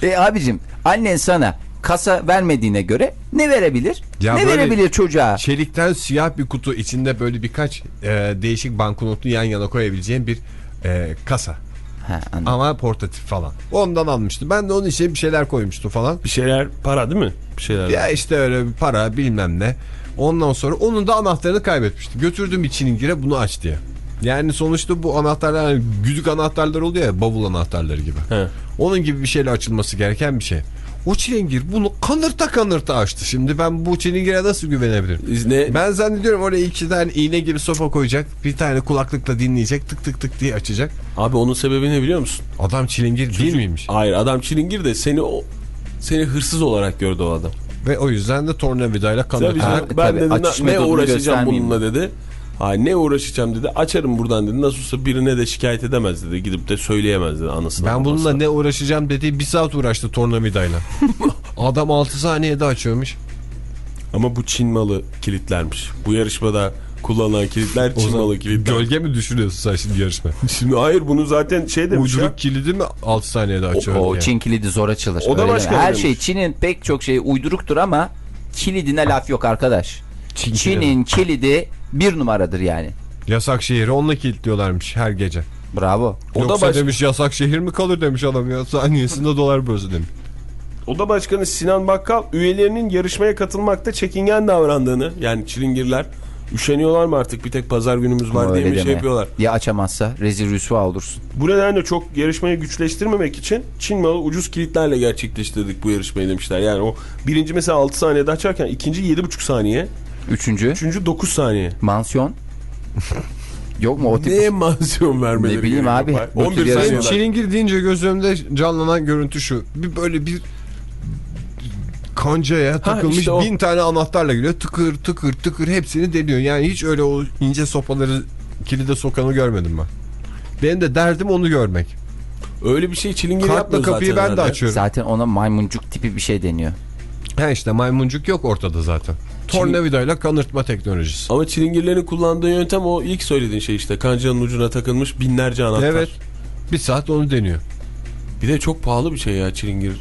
E abicim annen sana kasa vermediğine göre ne verebilir? Ya ne verebilir çocuğa? Çelikten siyah bir kutu içinde böyle birkaç e, değişik banknotu yan yana koyabileceğin bir e, kasa. Ha, anladım. Ama portatif falan. Ondan almıştım. Ben de onun içine bir şeyler koymuştum falan. Bir şeyler para değil mi? Bir şeyler. Ya işte öyle bir para bilmem ne. Ondan sonra onun da anahtarını kaybetmiştim. Götürdüm içiningire bunu aç diye. Yani sonuçta bu anahtarlar hani güdük anahtarlar oluyor ya bavul anahtarları gibi. He. Onun gibi bir şeyle açılması gereken bir şey. O çilingir bunu kanırta kanırta açtı. Şimdi ben bu çilingire nasıl güvenebilirim? Ne? Ben zannediyorum oraya iki tane iğne gibi sopa koyacak. Bir tane kulaklıkla dinleyecek. Tık tık tık diye açacak. Abi onun sebebi ne biliyor musun? Adam çilingir değil miymiş? Hayır adam çilingir de seni o seni hırsız olarak gördü o adam. Ve o yüzden de tornavidayla canım, ben tabii, dedi açış ne uğraşacağım bununla dedi. Ha ne uğraşacağım dedi. Açarım buradan dedi. Nasıl olsa birine de şikayet edemez dedi. Gidip de söyleyemez dedi anasına. Ben bununla ne uğraşacağım dediği bir saat uğraştı tornavidayla. Adam 6 saniyede açıyormuş. Ama bu Çin malı kilitlermiş. Bu yarışmada kullanılan kilitler O Çin malı kilitler. Gölge mi düşünüyorsun sen şimdi yarışma? Şimdi hayır bunu zaten şey demiş ya. Uyduruk kilidi mi 6 saniyede açıyor? O yani? Çin kilidi zor açılır. O da Öyle başka. Her demiş. şey Çin'in pek çok şeyi uyduruktur ama kilidine laf yok arkadaş. Çin Çin'in kilidi bir numaradır yani. Yasak şehri onunla kilitliyorlarmış her gece. Bravo. O da Yoksa baş- demiş yasak şehir mi kalır demiş adam ya. Saniyesinde dolar bözü demiş. Oda Başkanı Sinan Bakkal üyelerinin yarışmaya katılmakta çekingen davrandığını yani çilingirler üşeniyorlar mı artık bir tek pazar günümüz var Ama diye mi şey yapıyorlar. Ya açamazsa rezil rüsva olursun. Bu nedenle çok yarışmayı güçleştirmemek için Çin malı ucuz kilitlerle gerçekleştirdik bu yarışmayı demişler. Yani o birinci mesela 6 saniyede açarken ikinci 7,5 saniye, Üçüncü üçüncü 9 saniye. mansiyon. Yok mu o tip? Neye mansiyon vermeleri Ne bileyim abi, Bak, bu tür 11 yarışmalar- Benim saniye. çilingir deyince gözümde canlanan görüntü şu. Bir böyle bir kancaya takılmış işte o. bin tane anahtarla geliyor. Tıkır tıkır tıkır hepsini deniyor. Yani hiç öyle o ince sopaları kilide sokanı görmedim ben. Benim de derdim onu görmek. Öyle bir şey çilingir Kartla yapmıyor kapıyı zaten ben de herhalde. açıyorum. Zaten ona maymuncuk tipi bir şey deniyor. Ha işte maymuncuk yok ortada zaten. Tornavidayla kanırtma teknolojisi. Ama çilingirlerin kullandığı yöntem o ilk söylediğin şey işte kancanın ucuna takılmış binlerce anahtar. Evet. Bir saat onu deniyor. Bir de çok pahalı bir şey ya çilingir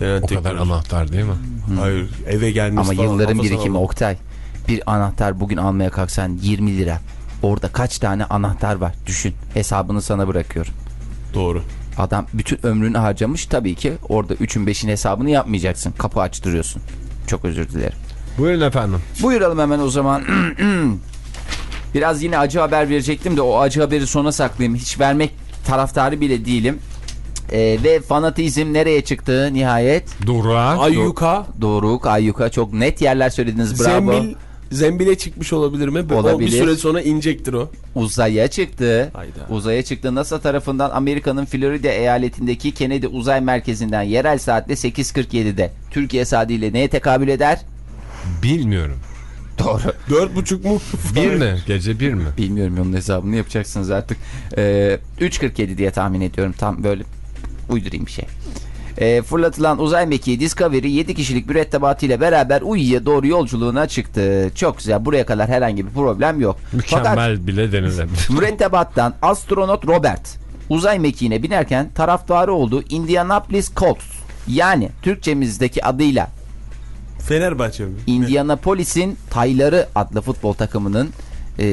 denen O kadar teknoloji. anahtar değil mi? Hayır eve gelmesi Ama falan yılların birikimi alın. Oktay. Bir anahtar bugün almaya kalksan 20 lira. Orada kaç tane anahtar var düşün. Hesabını sana bırakıyorum. Doğru. Adam bütün ömrünü harcamış tabii ki orada 3'ün 5'in hesabını yapmayacaksın. Kapı açtırıyorsun. Çok özür dilerim. Buyurun efendim. Buyuralım hemen o zaman. Biraz yine acı haber verecektim de o acı haberi sona saklayayım. Hiç vermek taraftarı bile değilim. Ee, ve fanatizm nereye çıktı nihayet? Dura. Ayyuka Doruk, Ayyuka çok net yerler söylediniz bravo. zembil zembile çıkmış olabilir mi? O Olabilir. Bir süre sonra inecektir o. Uzaya çıktı. Hayda. Uzaya çıktı. NASA tarafından Amerika'nın Florida eyaletindeki Kennedy Uzay Merkezi'nden yerel saatle 8.47'de. Türkiye saatiyle neye tekabül eder? Bilmiyorum. Doğru. Dört buçuk mu? Bir mi? Gece bir mi? Bilmiyorum onun hesabını yapacaksınız artık. Ee, 3.47 diye tahmin ediyorum. Tam böyle uydurayım bir şey. E, fırlatılan uzay mekiği Discovery 7 kişilik mürettebatıyla beraber Uyu'ya doğru yolculuğuna çıktı. Çok güzel. Buraya kadar herhangi bir problem yok. Fakat Mükemmel bile denilebilir. mürettebattan astronot Robert uzay mekiğine binerken taraftarı olduğu Indianapolis Colts yani Türkçemizdeki adıyla Fenerbahçe mi? Indianapolis'in Tayları adlı futbol takımının e,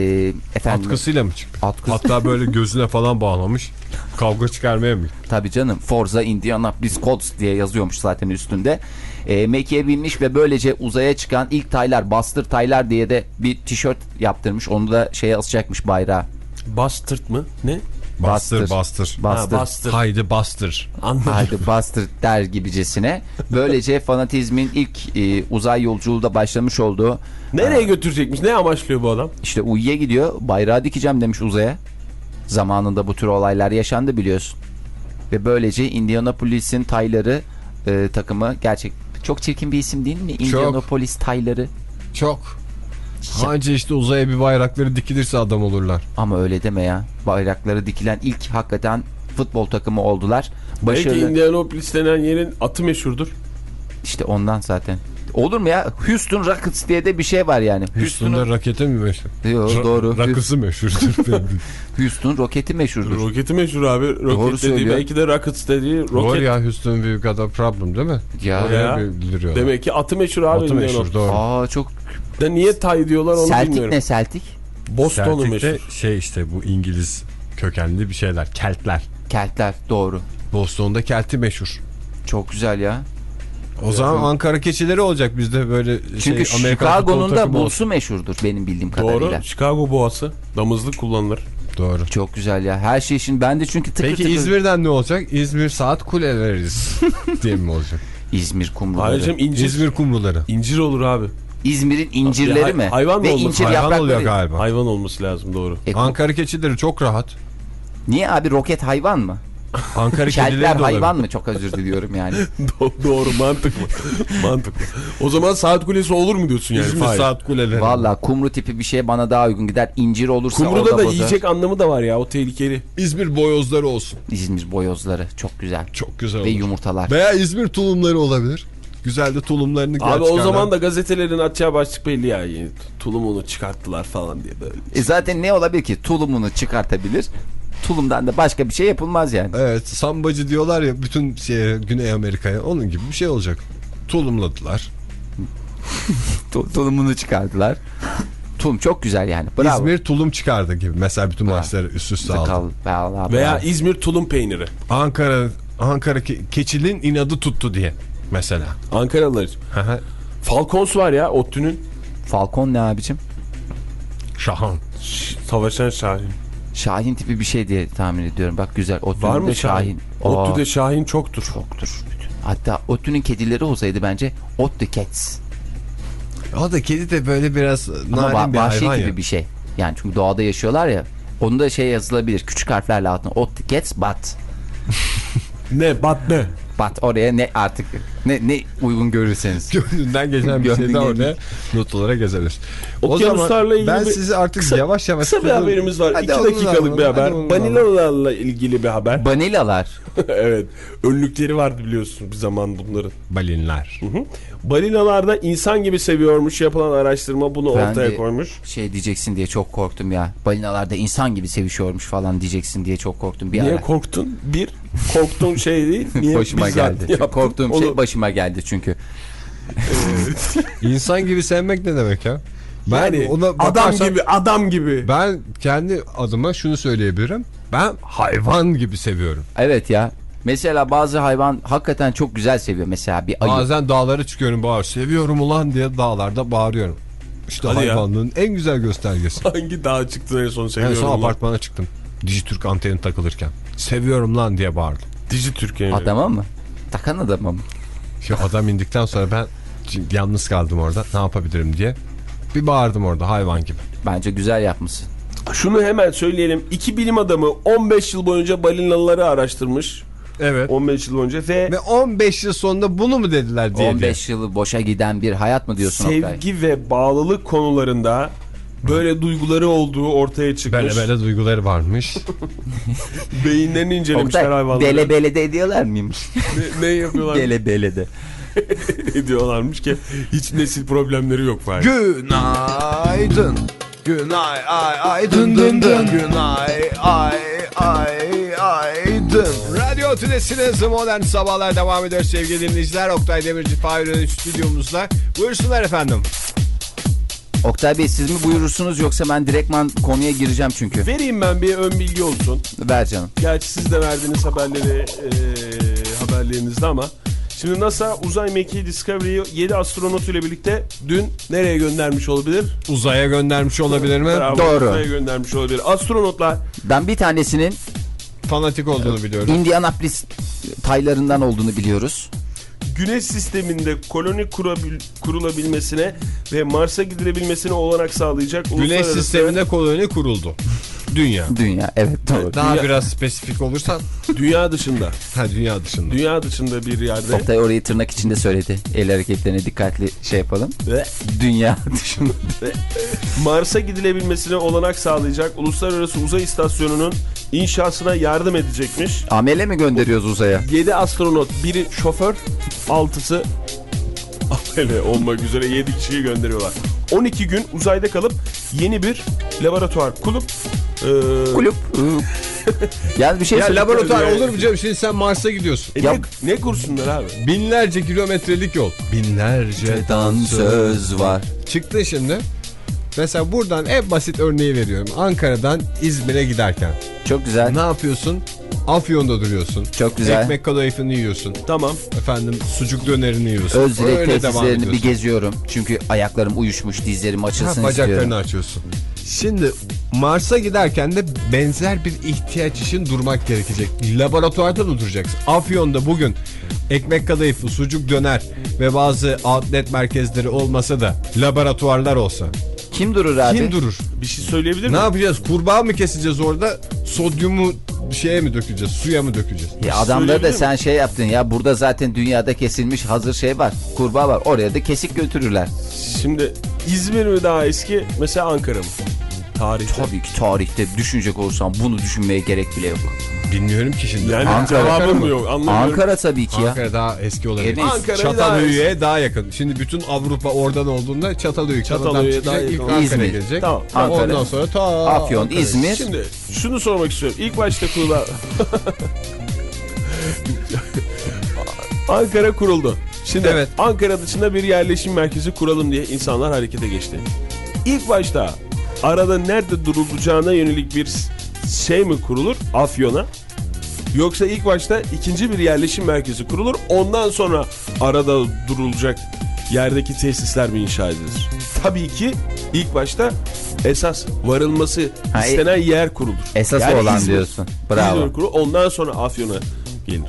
efendim Atkısıyla mı çıktı? Atkısı. Hatta böyle gözüne falan bağlamış. Kavga çıkarmaya mı? Tabii canım Forza Indianapolis Colts diye yazıyormuş zaten üstünde. E, mekiğe binmiş ve böylece uzaya çıkan ilk taylar Buster Taylar diye de bir tişört yaptırmış. Onu da şeye asacakmış bayrağı. Bastard mı? Ne? Bastır bastır. Buster. Ha, Bastard. Haydi bastır. Anladım. Haydi Buster der gibicesine. Böylece fanatizmin ilk e, uzay yolculuğu da başlamış olduğu Nereye götürecekmiş? Ne amaçlıyor bu adam? işte uyuya gidiyor. Bayrağı dikeceğim demiş uzaya. Zamanında bu tür olaylar yaşandı biliyorsun. Ve böylece Indianapolis'in tayları e, takımı gerçek çok çirkin bir isim değil mi? Indianapolis tayları. Çok. Anca işte uzaya bir bayrakları dikilirse adam olurlar. Ama öyle deme ya. Bayrakları dikilen ilk hakikaten futbol takımı oldular. Belki Başarılı. Indianapolis denen yerin atı meşhurdur. İşte ondan zaten. Olur mu ya? Houston Rockets diye de bir şey var yani. Houston'da raketi mi meşhur? Yo, Ra- doğru. Rakısı meşhurdur. Houston roketi meşhurdur. Roketi meşhur abi. Roket Doğru dediği söylüyor. belki de Rockets dediği Doğru roket. ya Houston we've got a problem değil mi? Ya. Ya. Demek ki atı meşhur abi. Atı meşhur doğru. Aa çok Da niye tay diyorlar onu Celtic bilmiyorum. ne Celtic? Boston'u meşhur. şey işte bu İngiliz kökenli bir şeyler. Keltler. Keltler doğru. Boston'da Kelt'i meşhur. Çok güzel ya. O zaman Ankara keçileri olacak bizde böyle Çünkü şey Chicago'nun da bulsu meşhurdur benim bildiğim kadarıyla. Doğru. Chicago boğası. Damızlık kullanılır. Doğru. Çok güzel ya. Her şey için ben de çünkü tıkır Peki tıkır İzmir'den ne olacak? İzmir saat kuleleriz diye mi olacak? İzmir kumruları. Ayrıca incir. İzmir kumruları. İncir olur abi. İzmir'in incirleri mi? hayvan mı Ve olması? incir Hayvan yaprakları. oluyor galiba. Hayvan olması lazım doğru. E, Ankara keçileri çok rahat. Niye abi roket hayvan mı? Ankara Keltler hayvan mı? Çok özür diliyorum yani. Do- doğru mantıklı. mantıklı. O zaman saat kulesi olur mu diyorsun yani? İzmir saat kuleleri. Valla kumru tipi bir şey bana daha uygun gider. İncir olursa Kumruda orada da bozar. yiyecek anlamı da var ya o tehlikeli. İzmir boyozları olsun. İzmir boyozları çok güzel. Çok güzel Ve olur. yumurtalar. Veya İzmir tulumları olabilir. Güzel de tulumlarını Abi o zaman da gazetelerin atacağı başlık belli ya. Yani, tulumunu çıkarttılar falan diye böyle. E zaten ne olabilir ki? Tulumunu çıkartabilir. Tulumdan da başka bir şey yapılmaz yani. Evet sambacı diyorlar ya bütün şeye, Güney Amerika'ya onun gibi bir şey olacak. Tulumladılar. Tu- tulumunu çıkardılar. Tulum çok güzel yani. Bravo. İzmir tulum çıkardı gibi. Mesela bütün maçları üst üste aldı. Kal, Veya. İzmir tulum peyniri. Ankara Ankara ke- keçinin inadı tuttu diye mesela. Ankaralılar için. Falcons var ya ODTÜ'nün. Falcon ne abicim? Şahan. Savaşan Şahin. Şahin tipi bir şey diye tahmin ediyorum. Bak güzel. Otü'nün Var mı de Şahin? Aa, ODTÜ'de Şahin çoktur. çoktur. Hatta Otü'nün kedileri olsaydı bence Ot the Cats. O da kedi de böyle biraz Ama narin va- bir vahşi hayvan gibi ya. bir şey. Yani çünkü doğada yaşıyorlar ya. Onu da şey yazılabilir. Küçük harflerle altına. Ot the Cats but. Ne bat ne? But oraya ne artık ne ne uygun görürseniz. Gönlünden geçen bir şey de orada not olarak yazarız. Okyanuslarla ilgili ben bir- sizi artık kısa- yavaş yavaş... Kısa bir haberimiz var. Hadi İki dakikalık alalım, bir haber. Banilalarla ilgili bir haber. Banilalar. evet. Önlükleri vardı biliyorsun bir zaman bunların. Balinler. Hı hı. Balinalarda insan gibi seviyormuş yapılan araştırma bunu Ben ortaya koymuş. Şey diyeceksin diye çok korktum ya. Balinalar da insan gibi sevişiyormuş falan diyeceksin diye çok korktum bir Niye ara. korktun? Bir, korktuğun şey değil. Niye başıma geldi. Yaptın? korktuğum Onu- şey başıma geldi çünkü. İnsan gibi sevmek ne demek ya? Ben yani ona adam gibi, adam gibi. Ben kendi adıma şunu söyleyebilirim. Ben hayvan gibi seviyorum. Evet ya. Mesela bazı hayvan hakikaten çok güzel seviyor. Mesela bir ayı. Bazen dağlara çıkıyorum bağır. Seviyorum ulan diye dağlarda bağırıyorum. İşte Hadi ya. hayvanlığın en güzel göstergesi. Hangi dağa çıktın en son En seviyorum son lan? apartmana çıktım. Dijitürk anteni takılırken. Seviyorum lan diye bağırdım. Dizi Türkiye. Adama mı? Takan adama mı? Şu adam indikten sonra ben şimdi yalnız kaldım orada. Ne yapabilirim diye. Bir bağırdım orada hayvan gibi. Bence güzel yapmışsın. Şunu hemen söyleyelim. İki bilim adamı 15 yıl boyunca balinaları araştırmış. Evet. 15 yıl önce ve Ve 15 yıl sonunda bunu mu dediler diye. 15 yılı boşa giden bir hayat mı diyorsun Oktay? sevgi ve bağlılık konularında böyle duyguları olduğu ortaya çıkmış. Böyle böyle duyguları varmış. Beyinlerini incelemişler Oktay hayvanları. bele bele de ediyorlar mıymış? Ne, ne yapıyorlar? bele bele de. ediyorlarmış ki hiç nesil problemleri yok falan. Günaydın. Günay ay ay dın dın dın. Günay ay ay ay dın. Radyo Tülesi'niz modern sabahlar devam ediyor sevgili dinleyiciler. Oktay Demirci Fahir'in stüdyomuzda. Buyursunlar efendim. Oktay Bey siz mi buyurursunuz yoksa ben direktman konuya gireceğim çünkü. Vereyim ben bir ön bilgi olsun. Ver canım. Gerçi siz de verdiğiniz haberleri eee haberlerinizde ama. Şimdi NASA uzay mekiği Discovery'yi 7 astronotuyla birlikte dün nereye göndermiş olabilir? Uzaya göndermiş olabilir mi? Bravo, Doğru. Uzaya göndermiş olabilir. Astronotlar Ben bir tanesinin Fanatik olduğunu biliyorum. Indianapolis taylarından olduğunu biliyoruz. Güneş sisteminde koloni kurabil- kurulabilmesine ve Mars'a gidilebilmesine olanak sağlayacak Güneş uluslararası- sisteminde koloni kuruldu. Dünya. Dünya evet doğru. Daha Dünya- biraz spesifik olursan. dünya dışında. Ha dünya dışında. Dünya dışında bir yerde. Oktay orayı tırnak içinde söyledi. El hareketlerine dikkatli şey yapalım. Ve Dünya dışında. Mars'a gidilebilmesine olanak sağlayacak uluslararası uzay istasyonunun inşasına yardım edecekmiş. Amele mi gönderiyoruz uzaya? 7 astronot, biri şoför, 6'sı amele olmak üzere 7 kişiyi gönderiyorlar. 12 gün uzayda kalıp yeni bir laboratuvar kurup e, Kulüp. yani bir şey Ya söyle- laboratuvar olur mu canım? Şimdi sen Mars'a gidiyorsun. E Ya- ne, ne kursunlar abi? Binlerce kilometrelik yol. Binlerce Dansöz var. Çıktı şimdi. Mesela buradan en basit örneği veriyorum. Ankara'dan İzmir'e giderken. Çok güzel. Ne yapıyorsun? Afyon'da duruyorsun. Çok güzel. Ekmek kadayıfını yiyorsun. Tamam. Efendim sucuk dönerini yiyorsun. Öz devam tesislerini bir geziyorum. Çünkü ayaklarım uyuşmuş, dizlerim Ha, açılsın bacaklarını istiyorum. açıyorsun. Şimdi Mars'a giderken de benzer bir ihtiyaç için durmak gerekecek. Laboratuvarda da duracaksın. Afyon'da bugün ekmek kadayıfı, sucuk döner ve bazı outlet merkezleri olmasa da laboratuvarlar olsa Kim durur abi? kim durur? Bir şey söyleyebilir Ne miyim? yapacağız? Kurbağa mı keseceğiz orada? Sodyumu şeye mi dökeceğiz? Suya mı dökeceğiz? Ya adamları da sen şey yaptın ya burada zaten dünyada kesilmiş hazır şey var. Kurbağa var. Oraya da kesik götürürler. Şimdi İzmir mi daha eski mesela Ankara mı? Tarihte. Tabii ki tarihte düşünecek olursam bunu düşünmeye gerek bile yok. Bilmiyorum ki şimdi. Yani Ankara cevabım mı? yok anlamıyorum. Ankara tabii ki ya. Ankara daha eski olabilir. Evet. Ankara'ya daha Çatalhöyük'e daha yakın. Şimdi bütün Avrupa oradan olduğunda Çatalhöyük. Çatalhöyük'e Çatalhöyük'e daha ilk yakın. Ankara İzmir. gelecek. Tamam. Ankara. Ondan sonra ta Afyon, Ankara. İzmir. Şimdi şunu sormak istiyorum. İlk başta kurulan... Ankara kuruldu. Şimdi Evet. Ankara dışında bir yerleşim merkezi kuralım diye insanlar harekete geçti. İlk başta arada nerede durulacağına yönelik bir şey mi kurulur Afyon'a? Yoksa ilk başta ikinci bir yerleşim merkezi kurulur. Ondan sonra arada durulacak yerdeki tesisler mi inşa edilir? Tabii ki ilk başta esas varılması Ha, e- istenen yer kurulur. Esas Yani olan İzmir. diyorsun. Bravo. İzmir kurulu ondan sonra Afyon'a gelir.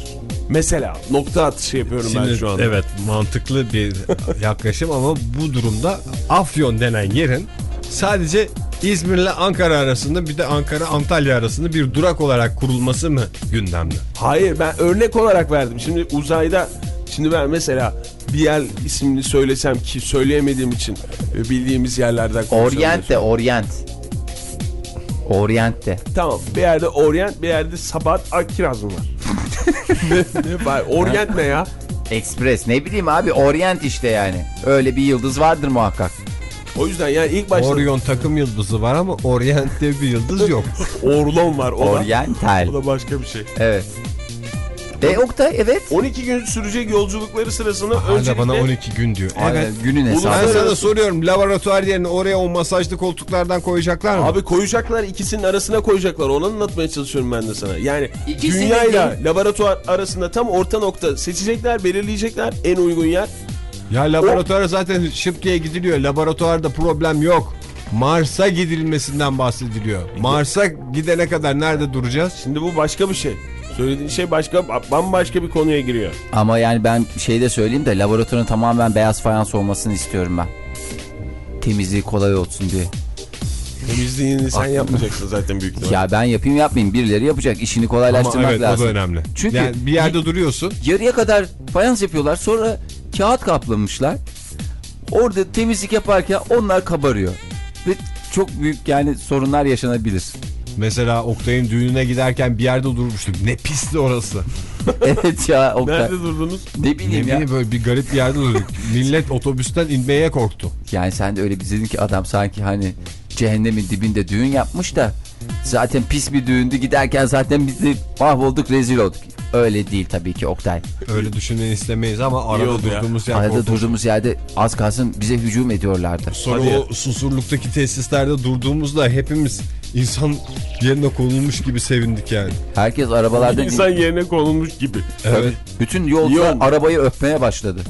Mesela nokta atışı yapıyorum ben Şimdi, şu anda. evet mantıklı bir yaklaşım ama bu durumda Afyon denen yerin sadece İzmir'le Ankara arasında bir de Ankara Antalya arasında bir durak olarak kurulması mı gündemde? Hayır ben örnek olarak verdim. Şimdi uzayda şimdi ben mesela bir yer ismini söylesem ki söyleyemediğim için e, bildiğimiz yerlerden. Orient de Orient. Orient de. Tamam bir yerde Orient bir yerde Sabat Akiraz mı var? ne, ne var? Orient ne ya? Express ne bileyim abi Orient işte yani. Öyle bir yıldız vardır muhakkak. O yüzden yani ilk başta Orion takım yıldızı var ama Orient'te bir yıldız yok. Orlon var. O da, Oriental. o da başka bir şey. Evet. E Oktay evet. 12 gün sürecek yolculukları sırasında Hala öncelikle bana 12 gün diyor. Evet. Aynen, günün Ben hesabı. Uluslararası- sana soruyorum laboratuvar yerine oraya o masajlı koltuklardan koyacaklar mı? Abi koyacaklar ikisinin arasına koyacaklar. Onu anlatmaya çalışıyorum ben de sana. Yani İkisini dünyayla laboratuvar arasında tam orta nokta seçecekler, belirleyecekler en uygun yer. Ya laboratuvara zaten şıp diye gidiliyor. Laboratuvarda problem yok. Mars'a gidilmesinden bahsediliyor. Mars'a gidene kadar nerede duracağız? Şimdi bu başka bir şey. Söylediğin şey başka bambaşka bir konuya giriyor. Ama yani ben şey de söyleyeyim de laboratuvarın tamamen beyaz fayans olmasını istiyorum ben. Temizliği kolay olsun diye. Temizliğini sen yapmayacaksın zaten büyük ihtimalle. Ya ben yapayım yapmayayım birileri yapacak. İşini Ama kolaylaştırmak evet lazım. o da önemli. Çünkü- yani bir yerde duruyorsun. Yarıya kadar fayans yapıyorlar sonra kağıt kaplamışlar. Orada temizlik yaparken onlar kabarıyor. Ve çok büyük yani sorunlar yaşanabilir. Mesela Oktay'ın düğününe giderken bir yerde durmuştuk. Ne pisti orası. evet ya Oktay. Nerede durdunuz? Ne Ne bileyim ya. bileyim böyle bir garip bir yerde durduk. Millet otobüsten inmeye korktu. Yani sen de öyle bir dedin ki adam sanki hani cehennemin dibinde düğün yapmış da zaten pis bir düğündü giderken zaten biz de mahvolduk rezil olduk. Öyle değil tabii ki Oktay. Öyle düşünmeni istemeyiz ama arada oldu ya. durduğumuz yer Arada korkunç. durduğumuz yerde az kalsın bize hücum ediyorlardı. Sonra Hadi o susurluktaki tesislerde durduğumuzda hepimiz insan yerine konulmuş gibi sevindik yani. Herkes arabalarda İnsan yerine konulmuş gibi. Evet. bütün yolcular arabayı öpmeye başladı.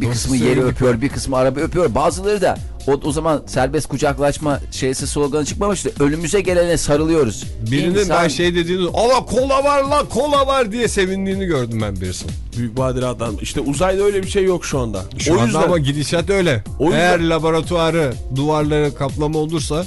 Bir Nasıl kısmı yeri sevindik öpüyor, bir kısmı araba öpüyor. Bazıları da o, o zaman serbest kucaklaşma şeysi sloganı çıkmamıştı. Önümüze gelene sarılıyoruz. Birinin İnsan- ben şey dediğini Allah kola var la kola var diye sevindiğini gördüm ben birisinin. Büyük badirattan. İşte uzayda öyle bir şey yok şu anda. Şu o anda yüzden ama gidişat öyle. O yüzden- Eğer laboratuvarı duvarları kaplama olursa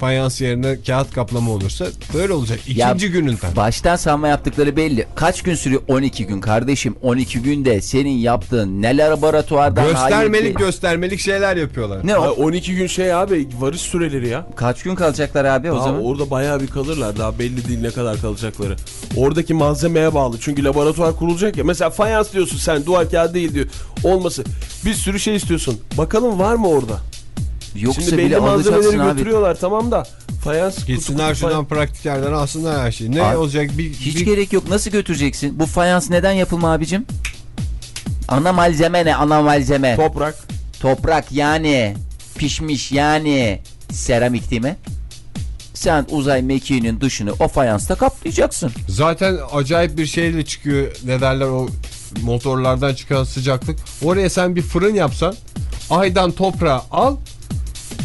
fayans yerine kağıt kaplama olursa böyle olacak. Ya, İkinci gününden. Baştan sanma yaptıkları belli. Kaç gün sürüyor? 12 gün kardeşim. 12 günde senin yaptığın ne laboratuvardan Göstermelik hayır- göstermelik şeyler yapıyorlar. Ne o? 12 gün şey abi varış süreleri ya. Kaç gün kalacaklar abi o Daha zaman? orada bayağı bir kalırlar. Daha belli değil ne kadar kalacakları. Oradaki malzemeye bağlı. Çünkü laboratuvar kurulacak ya. Mesela fayans diyorsun sen duvar kağıdı değil diyor. Olması. Bir sürü şey istiyorsun. Bakalım var mı orada? Yoksa Şimdi belli malzemeleri abi. götürüyorlar tamam da. Fayans Gitsinler kutu- şuradan pratik yerden alsınlar her şeyi. Ne Abi, olacak bir, Hiç bir- gerek yok. Nasıl götüreceksin? Bu fayans neden yapılma abicim? Ana malzeme ne? Ana malzeme. Toprak. Toprak yani. Pişmiş yani. Seramik değil mi? Sen uzay mekiğinin dışını o fayansla kaplayacaksın. Zaten acayip bir şeyle çıkıyor ne derler o motorlardan çıkan sıcaklık. Oraya sen bir fırın yapsan aydan toprağı al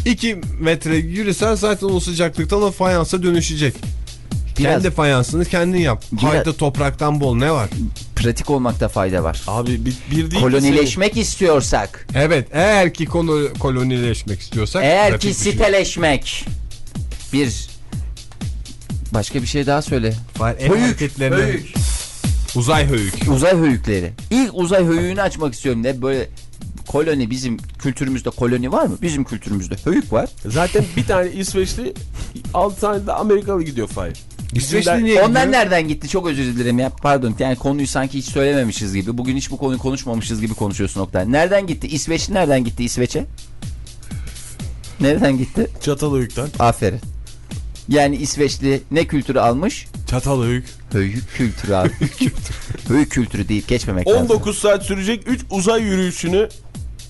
2 metre yürüsen zaten o sıcaklıktan o fayansa dönüşecek. Biraz Kendi fayansını kendin yap. Biraz- Hayda topraktan bol ne var? pratik olmakta fayda var. Abi bir, bir değil Kolonileşmek istiyorsak, Evet eğer ki konu kolonileşmek istiyorsak. eğer ki bir şey. siteleşmek. Bir başka bir şey daha söyle. Var, Höyük, höyük. Uzay höyük. Uzay höyükleri. İlk uzay höyüğünü açmak istiyorum. Ne böyle koloni bizim kültürümüzde koloni var mı? Bizim kültürümüzde höyük var. Zaten bir tane İsveçli 6 tane de Amerikalı gidiyor Fahir. İsveçli niye Onlar gidiyor? nereden gitti? Çok özür dilerim ya. Pardon. Yani konuyu sanki hiç söylememişiz gibi. Bugün hiç bu konuyu konuşmamışız gibi konuşuyorsun Oktay. Nereden gitti? İsveçli nereden gitti İsveç'e? Nereden gitti? Çatalhöyük'ten. Aferin. Yani İsveçli ne kültürü almış? Çatalhöyük. Höyük kültürü abi. Höyük kültürü deyip geçmemek lazım. 19 saat sürecek 3 uzay yürüyüşünü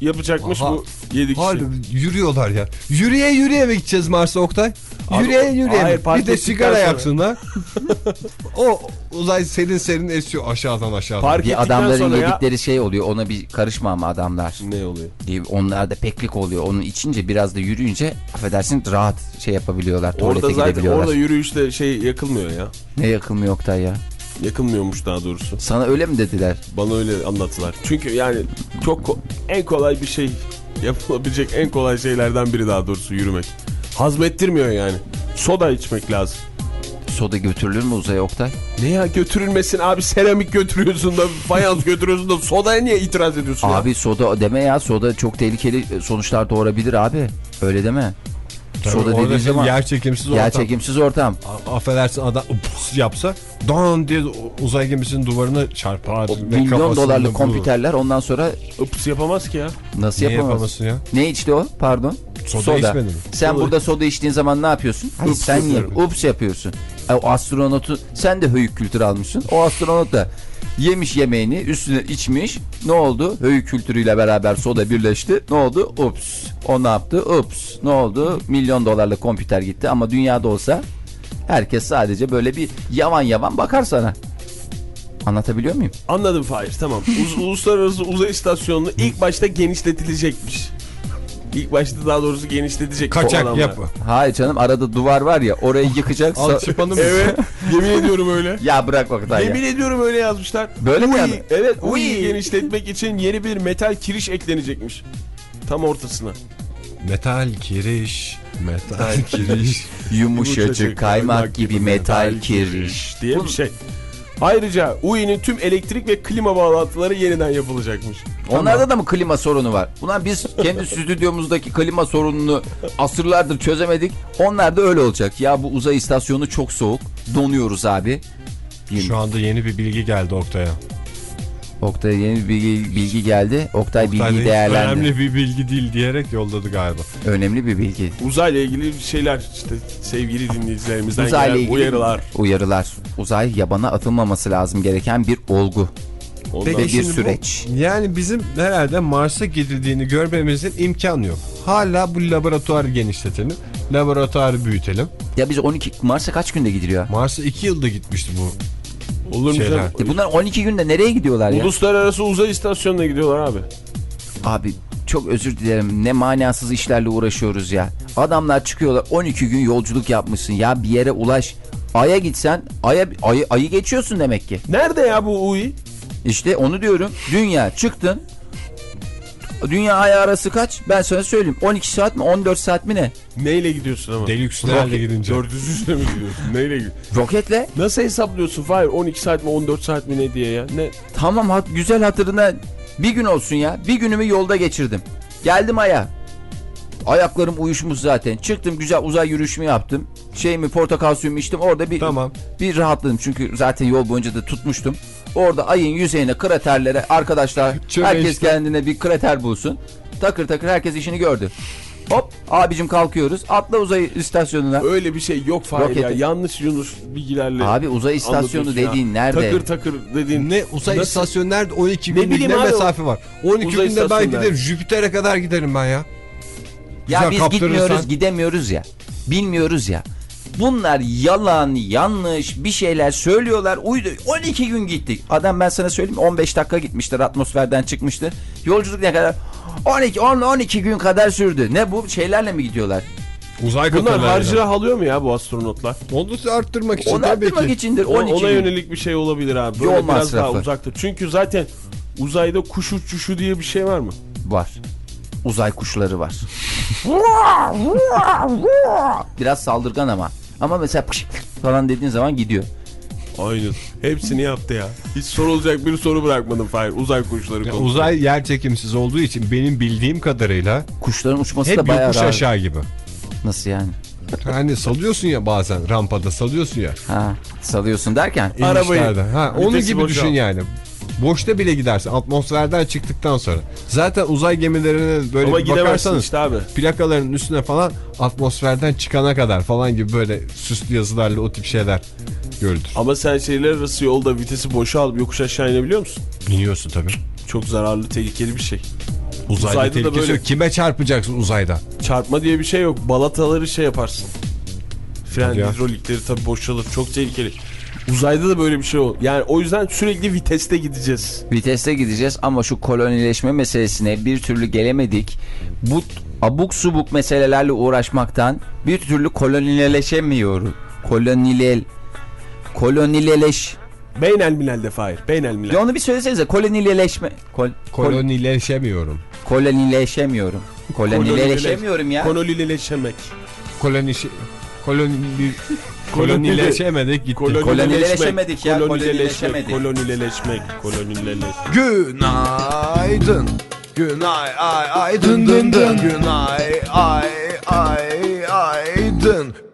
yapacakmış Aha. bu 7 kişi. Hala yürüyorlar ya. Yürüye yürüye mi gideceğiz Mars'a Oktay? Abi, Yürüye yürüye hayır, mi? Bir de sigara yaksınlar. o uzay serin serin esiyor aşağıdan aşağıdan. Park Bir adamların sonra ya- yedikleri şey oluyor. Ona bir karışma ama adamlar. Ne oluyor? E, Onlar da peklik oluyor. Onu içince biraz da yürüyünce affedersin rahat şey yapabiliyorlar. Tuvalete Orada zaten gidebiliyorlar. orada yürüyüşte şey yakılmıyor ya. Ne yakılmıyor Oktay ya? Yakılmıyormuş daha doğrusu. Sana öyle mi dediler? Bana öyle anlattılar. Çünkü yani çok ko- en kolay bir şey yapılabilecek en kolay şeylerden biri daha doğrusu yürümek. Hazmettirmiyor yani. Soda içmek lazım. Soda götürülür mü uzaya Oktay? Ne ya götürülmesin abi seramik götürüyorsun da fayans götürüyorsun da sodaya niye itiraz ediyorsun ya? Abi soda deme ya. Soda çok tehlikeli sonuçlar doğurabilir abi. Öyle deme. Tabii Soda dediğin zaman yer çekimsiz yer ortam. çekimsiz ortam. A- Affedersin adam ups yapsa don diye uzay gemisinin duvarına çarpar. O milyon dolarlık kompüterler ondan sonra Ips yapamaz ki ya. nasıl Niye yapamaz? yapamazsın ya? Ne içti o? Pardon. Soda mi? Sen Soda- burada soda içtiğin zaman ne yapıyorsun? Hayır, Ups sen niye? Ups yapıyorsun. E, o astronotu sen de höyük kültürü almışsın. O astronot da yemiş yemeğini üstüne içmiş. Ne oldu? Höyük kültürüyle beraber soda birleşti. Ne oldu? Ups. O ne yaptı? Ups. Ne oldu? Milyon dolarlık kompüter gitti ama dünyada olsa herkes sadece böyle bir yavan yavan bakar sana. Anlatabiliyor muyum? Anladım Fahir tamam. Uluslararası Uzay İstasyonu'nu ilk başta genişletilecekmiş. İlk başta daha doğrusu genişletecek. Kaçak yapı. Hayır canım arada duvar var ya orayı yıkacak. Al çıpanı mı? Evet yemin ediyorum öyle. ya bırak Oktay ya. Yemin ediyorum öyle yazmışlar. Böyle mi yani? Evet Uy. Uy genişletmek için yeni bir metal kiriş eklenecekmiş. Tam ortasına. Metal kiriş. Metal kiriş. Yumuşacık kaymak gibi metal kiriş. diye bir şey. Ayrıca Uİ'nin tüm elektrik ve klima bağlantıları yeniden yapılacakmış. Onlarda da mı klima sorunu var? Ulan biz kendi stüdyomuzdaki klima sorununu asırlardır çözemedik. Onlar da öyle olacak. Ya bu uzay istasyonu çok soğuk. Donuyoruz abi. Şu anda yeni bir bilgi geldi Oktay'a. Oktay'a yeni bir bilgi, bilgi geldi. Oktay Oktay bilgiyi değerlendi. Önemli. Önemli bir bilgi değil diyerek yolladı galiba. bir bilgi. Uzayla ilgili şeyler işte sevgili dinleyicilerimizden Uzayla gelen ilgili uyarılar. Uyarılar. Uzay yabana atılmaması lazım gereken bir olgu. Ondan Peki. bir şimdi bu- süreç. yani bizim herhalde Mars'a gidildiğini görmemizin imkanı yok. Hala bu laboratuvarı genişletelim. Laboratuvarı büyütelim. Ya biz 12 Mars'a kaç günde gidiliyor? Mars'a 2 yılda gitmişti bu. Olur mu canım? Ya bunlar 12 günde nereye gidiyorlar ya? Uluslararası uzay istasyonuna gidiyorlar abi. Abi çok özür dilerim ne manasız işlerle uğraşıyoruz ya. Adamlar çıkıyorlar 12 gün yolculuk yapmışsın ya bir yere ulaş. Ay'a gitsen aya, ayı, ayı geçiyorsun demek ki. Nerede ya bu UI? İşte onu diyorum. Dünya çıktın. Dünya ay arası kaç? Ben sana söyleyeyim. 12 saat mi 14 saat mi ne? Neyle gidiyorsun ama? Deluxe'lerle gidince. 400 üstüne mi gidiyorsun? Neyle gidiyorsun? Roketle. Nasıl hesaplıyorsun Fahir? 12 saat mi 14 saat mi ne diye ya? Ne? Tamam hat, güzel hatırına bir gün olsun ya. Bir günümü yolda geçirdim. Geldim aya. Ayaklarım uyuşmuş zaten. Çıktım güzel uzay yürüyüşümü yaptım. Şeyimi portakal suyumu içtim. Orada bir Tamam. bir rahatladım. Çünkü zaten yol boyunca da tutmuştum. Orada ayın yüzeyine kraterlere arkadaşlar Çöme herkes işte. kendine bir krater bulsun. Takır takır herkes işini gördü. Hop abicim kalkıyoruz. Atla uzay istasyonuna. Öyle bir şey yok Fahir ya. Yanlış Yunus bilgilerle. Abi uzay istasyonu anlatıyorsun ya. dediğin nerede? Takır takır dediğin. Ne uzay Nasıl? istasyonu nerede? 12 Ne günlük bileyim ne abi, mesafe var? 12 uzay günde ben giderim. Jüpiter'e kadar giderim ben ya. Ya biz gitmiyoruz, gidemiyoruz ya. Bilmiyoruz ya. Bunlar yalan, yanlış bir şeyler söylüyorlar. Uydu. 12 gün gittik. Adam ben sana söyleyeyim 15 dakika gitmiştir atmosferden çıkmıştı. Yolculuk ne kadar? 12 10 12 gün kadar sürdü. Ne bu şeylerle mi gidiyorlar? Uzay Bunlar harcırah alıyor mu ya bu astronotlar? Onu arttırmak için Onu tabii arttırmak ki. içindir Ona, 12 ona gün. yönelik bir şey olabilir abi. Böyle Yol biraz daha masrafı. uzakta. Çünkü zaten uzayda kuş uçuşu diye bir şey var mı? Var. Uzay kuşları var. Biraz saldırgan ama. Ama mesela pış falan dediğin zaman gidiyor. Aynen. Hepsini yaptı ya. Hiç sorulacak bir soru bırakmadım Fahir. Uzay kuşları konusunda. uzay yer çekimsiz olduğu için benim bildiğim kadarıyla Kuşların uçması da hep bayağı yokuş aşağı gibi. Nasıl yani? Hani salıyorsun ya bazen rampada salıyorsun ya. Ha, salıyorsun derken. Arabayı. Ha, onun gibi boşalt. düşün yani. Boşta bile gidersin atmosferden çıktıktan sonra. Zaten uzay gemilerine böyle Ama bakarsanız işte abi. plakaların üstüne falan atmosferden çıkana kadar falan gibi böyle süslü yazılarla o tip şeyler görülür. Ama sen şeyler arası yolda vitesi boşa alıp yokuş aşağı inebiliyor musun? Biniyorsun tabii. Çok zararlı, tehlikeli bir şey. Uzayda, Uzayda da tehlikesi böyle- yok. Kime çarpacaksın uzayda? Çarpma diye bir şey yok. Balataları şey yaparsın. Fren hidrolikleri tabii boşalır. Çok tehlikeli. Uzayda da böyle bir şey olur. Yani o yüzden sürekli viteste gideceğiz. Viteste gideceğiz ama şu kolonileşme meselesine bir türlü gelemedik. Bu abuk subuk meselelerle uğraşmaktan bir türlü kolonileşemiyoruz. Kolonilel kolonileleş. Beynel milelde Fahir. Beynel milel. Ya onu bir söylesenize kolonileleşme. Kol, kol, Kolonileşemiyorum. kolonileşemiyorum. Kolonileşemiyorum ya. Kolonileşemek. Koloniş koloni kolonileşemedik gitti. Kolonileşemedik ya, Kolonileşmek. kolonileşemedik. Kolonileşmek. Kolonileş. Günaydın Günay ay ay dın dın dın Günay ay ay